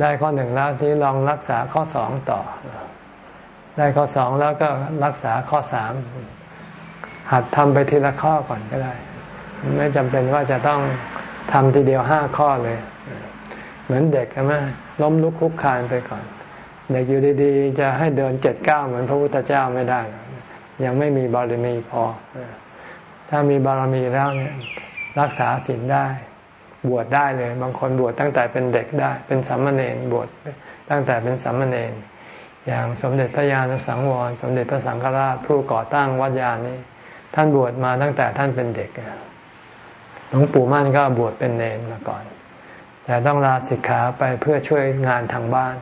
ได้ข้อหนึ่งแล้วที่ลองรักษาข้อสองต่อ ได้ข้อสองแล้วก็รักษาข้อสามหัดทำไปทีละข้อก่อนก็ได้ ไม่จำเป็นว่าจะต้องทำทีเดียวห้าข้อเลย เหมือนเด็กใช่ไหมล้มลุกคุกคานไปก่อน เด็กอยู่ดีๆ จะให้เดินเจ็ดเก้าเหมือนพระพุทธเจ้าไม่ได้ ยังไม่มีบารมีพอ ถ้ามีบารมีแล้วเนี่ยรักษาศีลได้ บวชได้เลย บางคนบวชตั้งแต่เป็นเด็กได้ เป็นสัมมาเนบวชตั้งแต่เป็นสัมมาเนอย่างสมเด็จพระญาณสังวร สมเด็จพระสังฆราชผู้ก่อตั้งวัดยาณนี้ท่านบวชมาตั้งแต่ท่านเป็นเด็กหลวงปู่มั่นก็บวชเป็นเนรมาก่อน แต่ต้องลาสิกขาไปเพื่อช่วยงานทางบ้าน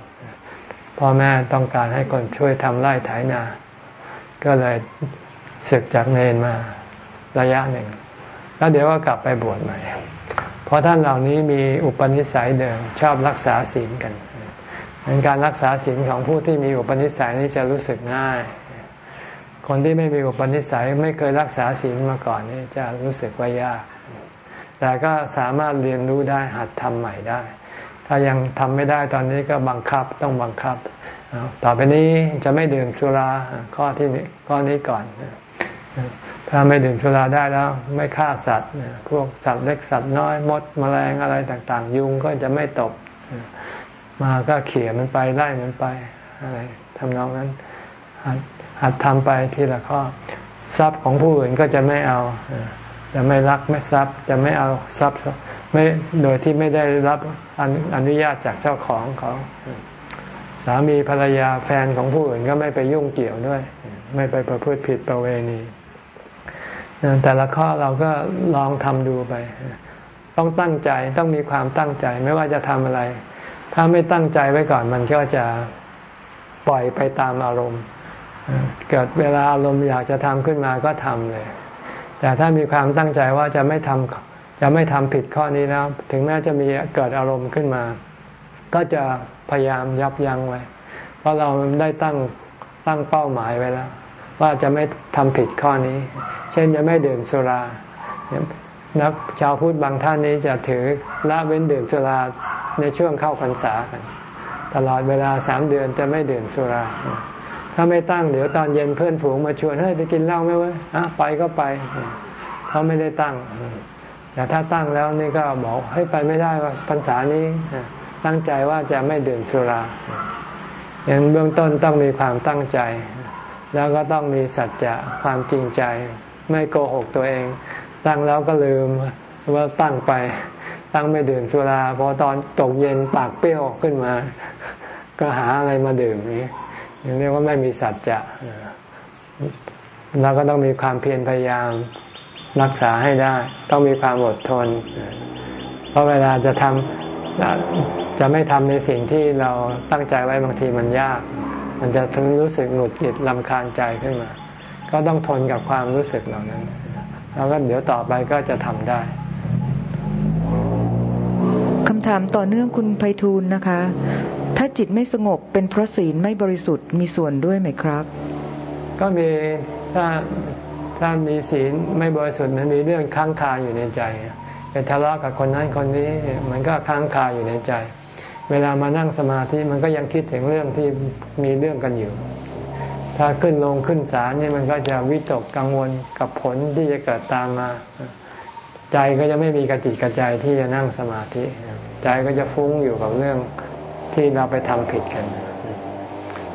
พ่อแม่ต้องการให้คนช่วยทำไร่ไถนา ก็เลยศึกจากเนรมาระยะหนึ่ง แล้วเดี๋ยวก็กลับไปบวชใหม่ เพราะท่านเหล่านี้มีอุปนิสัยเดิมชอบรักษาศีลกันนการรักษาศีลของผู้ที่มีอุปนิสัยนี้จะรู้สึกง่าย คนที่ไม่มีอุปนิสัยไม่เคยรักษาศีลมาก่อนนี่จะรู้สึกว่ายาก แต่ก็สามารถเรียนรู้ได้หัดทำใหม่ได้ ถ้ายังทำไม่ได้ตอนนี้ก็บังคับต้องบังคับ ต่อไปนี้จะไม่ดื่มสุราข้อที่ข้อนี้ก่อน ถ้าไม่ดื่มสุราได้แล้วไม่ฆ่าสัตว์ พวกสัตว์เล็กสัตว์น้อยมดมแมลงอะไรต่างๆ ยุงก็จะไม่ตก มาก็เขี่ยมันไปไล่มันไปอะไรทำนองนั้นหัดทำไปทีละข้อ ทรัพย์ของผู้อื่นก็จะไม่เอา จะไม่รักไม่ทรัพย์ จะไม่เอาทรัพย์ไม่โดยที่ไม่ได้รับอนุญาตจากเจ้าของเขาสามีภรรยาแฟนของผู้อื่นก็ไม่ไปยุ่งเกี่ยวด้วย ไม่ไปประพฤติผิดประเวณีแต่ละข้อเราก็ลองทำดูไป ต้องตั้งใจต้องมีความตั้งใจไม่ว่าจะทำอะไร ถ้าไม่ตั้งใจไว้ก่อนมันก็จะปล่อยไปตามอารมณ์ เกิดเวลาอารมณ์อยากจะทำขึ้นมาก็ทำเลย แต่ถ้ามีความตั้งใจว่าจะไม่ทำจะไม่ทำผิดข้อนี้แล้ว ถึงแม้จะมีเกิดอารมณ์ขึ้นมา ก็จะพยายามยับยั้งไว้ เพราะเราได้ตั้งตั้งเป้าหมายไว้แล้ว ว่าจะไม่ทำผิดข้อนี้ เช่นจะไม่ดื่มสุรานักชาวพุทธบางท่านนี้จะถือละเว้นดื่มสุราในช่วงเข้าพรรษากัน ตลอดเวลาสามเดือนจะไม่ดื่มสุรา ถ้าไม่ตั้งเดี๋ยวตอนเย็นเพื่อนฝูงมาชวนให้ไปกินเหล้าไหมวะอะไปก็ไปเขาไม่ได้ตั้ง แต่ถ้าตั้งแล้วนี่ก็บอกให้ไปไม่ได้ว่าพรรษานี้ตั้งใจว่าจะไม่ดื่มสุราอย่างเบื้องต้นต้องมีความตั้งใจ แล้วก็ต้องมีสัจจะความจริงใจ ไม่โกหกตัวเอง ตั้งแล้วก็ลืมว่าตั้งไป ตั้งไม่ดื่มสุราพอตอนตกเย็นปากเปรี้ยวขึ้นมา ก็หาอะไรมาดื่มนี้ เรียกว่าไม่มีสัจจะเราก็ต้องมีความเพียรพยายามรักษาให้ได้ ต้องมีความอดทน เพราะเวลาจะทำจะไม่ทำในสิ่งที่เราตั้งใจไว้บางทีมันยาก มันจะถึงรู้สึกหงุดหงิดลำคาญใจขึ้นมา ก็ต้องทนกับความรู้สึกเหล่านั้น แล้วก็เดี๋ยวต่อไปก็จะทำได้คำถามต่อเนื่องคุณไพฑูรย์นะคะ ถ้าจิตไม่สงบเป็นเพราะศีลไม่บริสุทธิ์มีส่วนด้วยไหมครับ ก็มีถ้าถ้ามีศีลไม่บริสุทธิ์มันมีเรื่องค้างคาอยู่ในใจไปทะเลาะกับคนนั้นคนนี้มันก็ค้างคาอยู่ในใจ เวลามานั่งสมาธิมันก็ยังคิดถึงเรื่องที่มีเรื่องกันอยู่ ถ้าขึ้นลงขึ้นศาลนี่มันก็จะวิตกกังวลกับผลที่จะเกิดตามมา ใจก็จะไม่มีกติกกระใจที่จะนั่งสมาธิ ใจก็จะฟุ้งอยู่กับเรื่อง ที่เราไปทำผิดกัน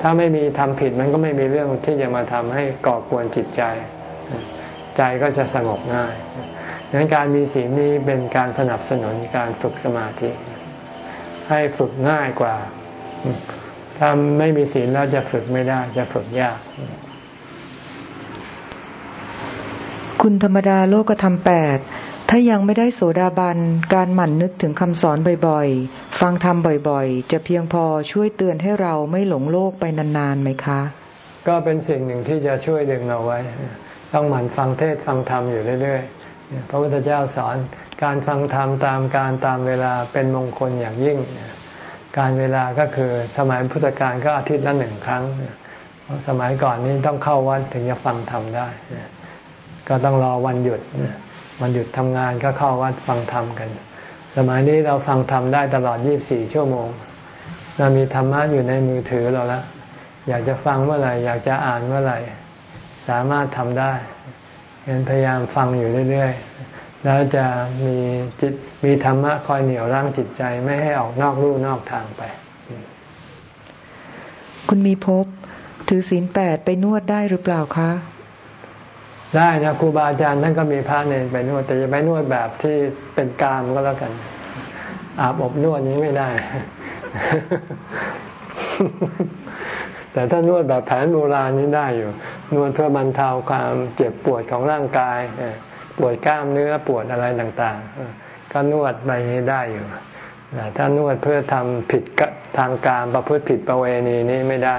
ถ้าไม่มีทำผิดมันก็ไม่มีเรื่องที่จะมาทำให้ก่อกวนจิตใจ ใจก็จะสงบง่ายดังนั้นการมีศีลนี้เป็นการสนับสนุนการฝึกสมาธิ ให้ฝึกง่ายกว่า ถ้าไม่มีศีลแล้วจะฝึกไม่ได้ จะฝึกยาก คุณธรรมดาโลกธรรมแปดถ้ายังไม่ได้โสดาบัน การหมั่นนึกถึงคำสอนบ่อยๆ ฟังธรรมบ่อยๆ จะเพียงพอช่วยเตือนให้เราไม่หลงโลกไปนานๆไหมคะ ก็เป็นสิ่งหนึ่งที่จะช่วยดึงเราไว้ ต้องหมั่นฟังเทศฟังธรรมอยู่เรื่อยๆ พระพุทธเจ้าสอนการฟังธรรมตามการตามเวลาเป็นมงคลอย่างยิ่ง การเวลาก็คือสมัยพุทธกาลก็อาทิตย์ละหนึ่งครั้ง สมัยก่อนนี้ต้องเข้าวัดถึงจะฟังธรรมได้ ก็ต้องรอวันหยุด วันหยุดทำงานก็เข้าวัดฟังธรรมกัน สมัยนี้เราฟังธรรมได้ตลอด 24 ชั่วโมง เรามีธรรมะอยู่ในมือถือเราแล้ว อยากจะฟังเมื่อไหร่ อยากจะอ่านเมื่อไหร่ สามารถทำได้เห็นพยายามฟังอยู่เรื่อยๆ แล้วจะมีจิตมีธรรมะคอยเหนี่ยวรั้งจิตใจไม่ให้ออกนอกลู่นอกทางไป คุณมีพบถือศีลแปดไปนวดได้หรือเปล่าคะ ได้นะครูบาอาจารย์ท่านก็มีพระเนรไปนวดแต่จะไปนวดแบบที่เป็นกามก็แล้วกัน อาบอบนวดนี้ไม่ได้ แต่ถ้านวดแบบแผนโบราณนี้ได้อยู่ นวดเพื่อบรรเทาความเจ็บปวดของร่างกายปวดกล้ามเนื้อปวดอะไรต่างๆ ก็นวดไปนี้ได้อยู่ถ้านวดเพื่อทำผิดทางการประพฤติผิดประเวณีนี้ไม่ได้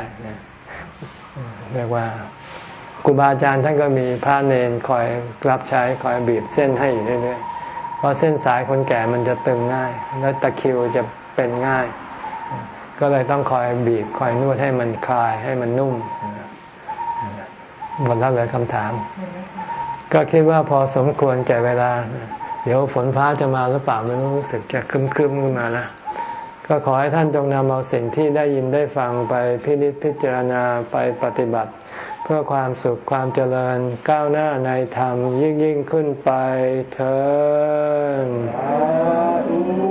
เรียกว่า ครูบาอาจารย์ท่านก็มีผ้าเนนคอยรับใช้คอยบีบเส้นให้อยู่เรื่อยๆเพราะเส้นสายคนแก่มันจะตึงง่าย แล้วตะคิวจะเป็นง่าย ก็เลยต้องคอยบีบคอยนวดให้มันคลายให้มันนุ่มหมดแล้วเลยคำถาม ก็คิดว่าพอสมควรแก่เวลา เดี๋ยวฝนฟ้าจะมาหรือเปล่าไม่รู้สึกจะคึมคึมขึ้นมานะก็ขอให้ท่านจงนำเอาสิ่งที่ได้ยินได้ฟังไปพินิจพิจารณาไปปฏิบัติ พื่อความสุขความเจริญก้าวหน้าในธรรมยิ่งยิ่งขึ้นไปเถิด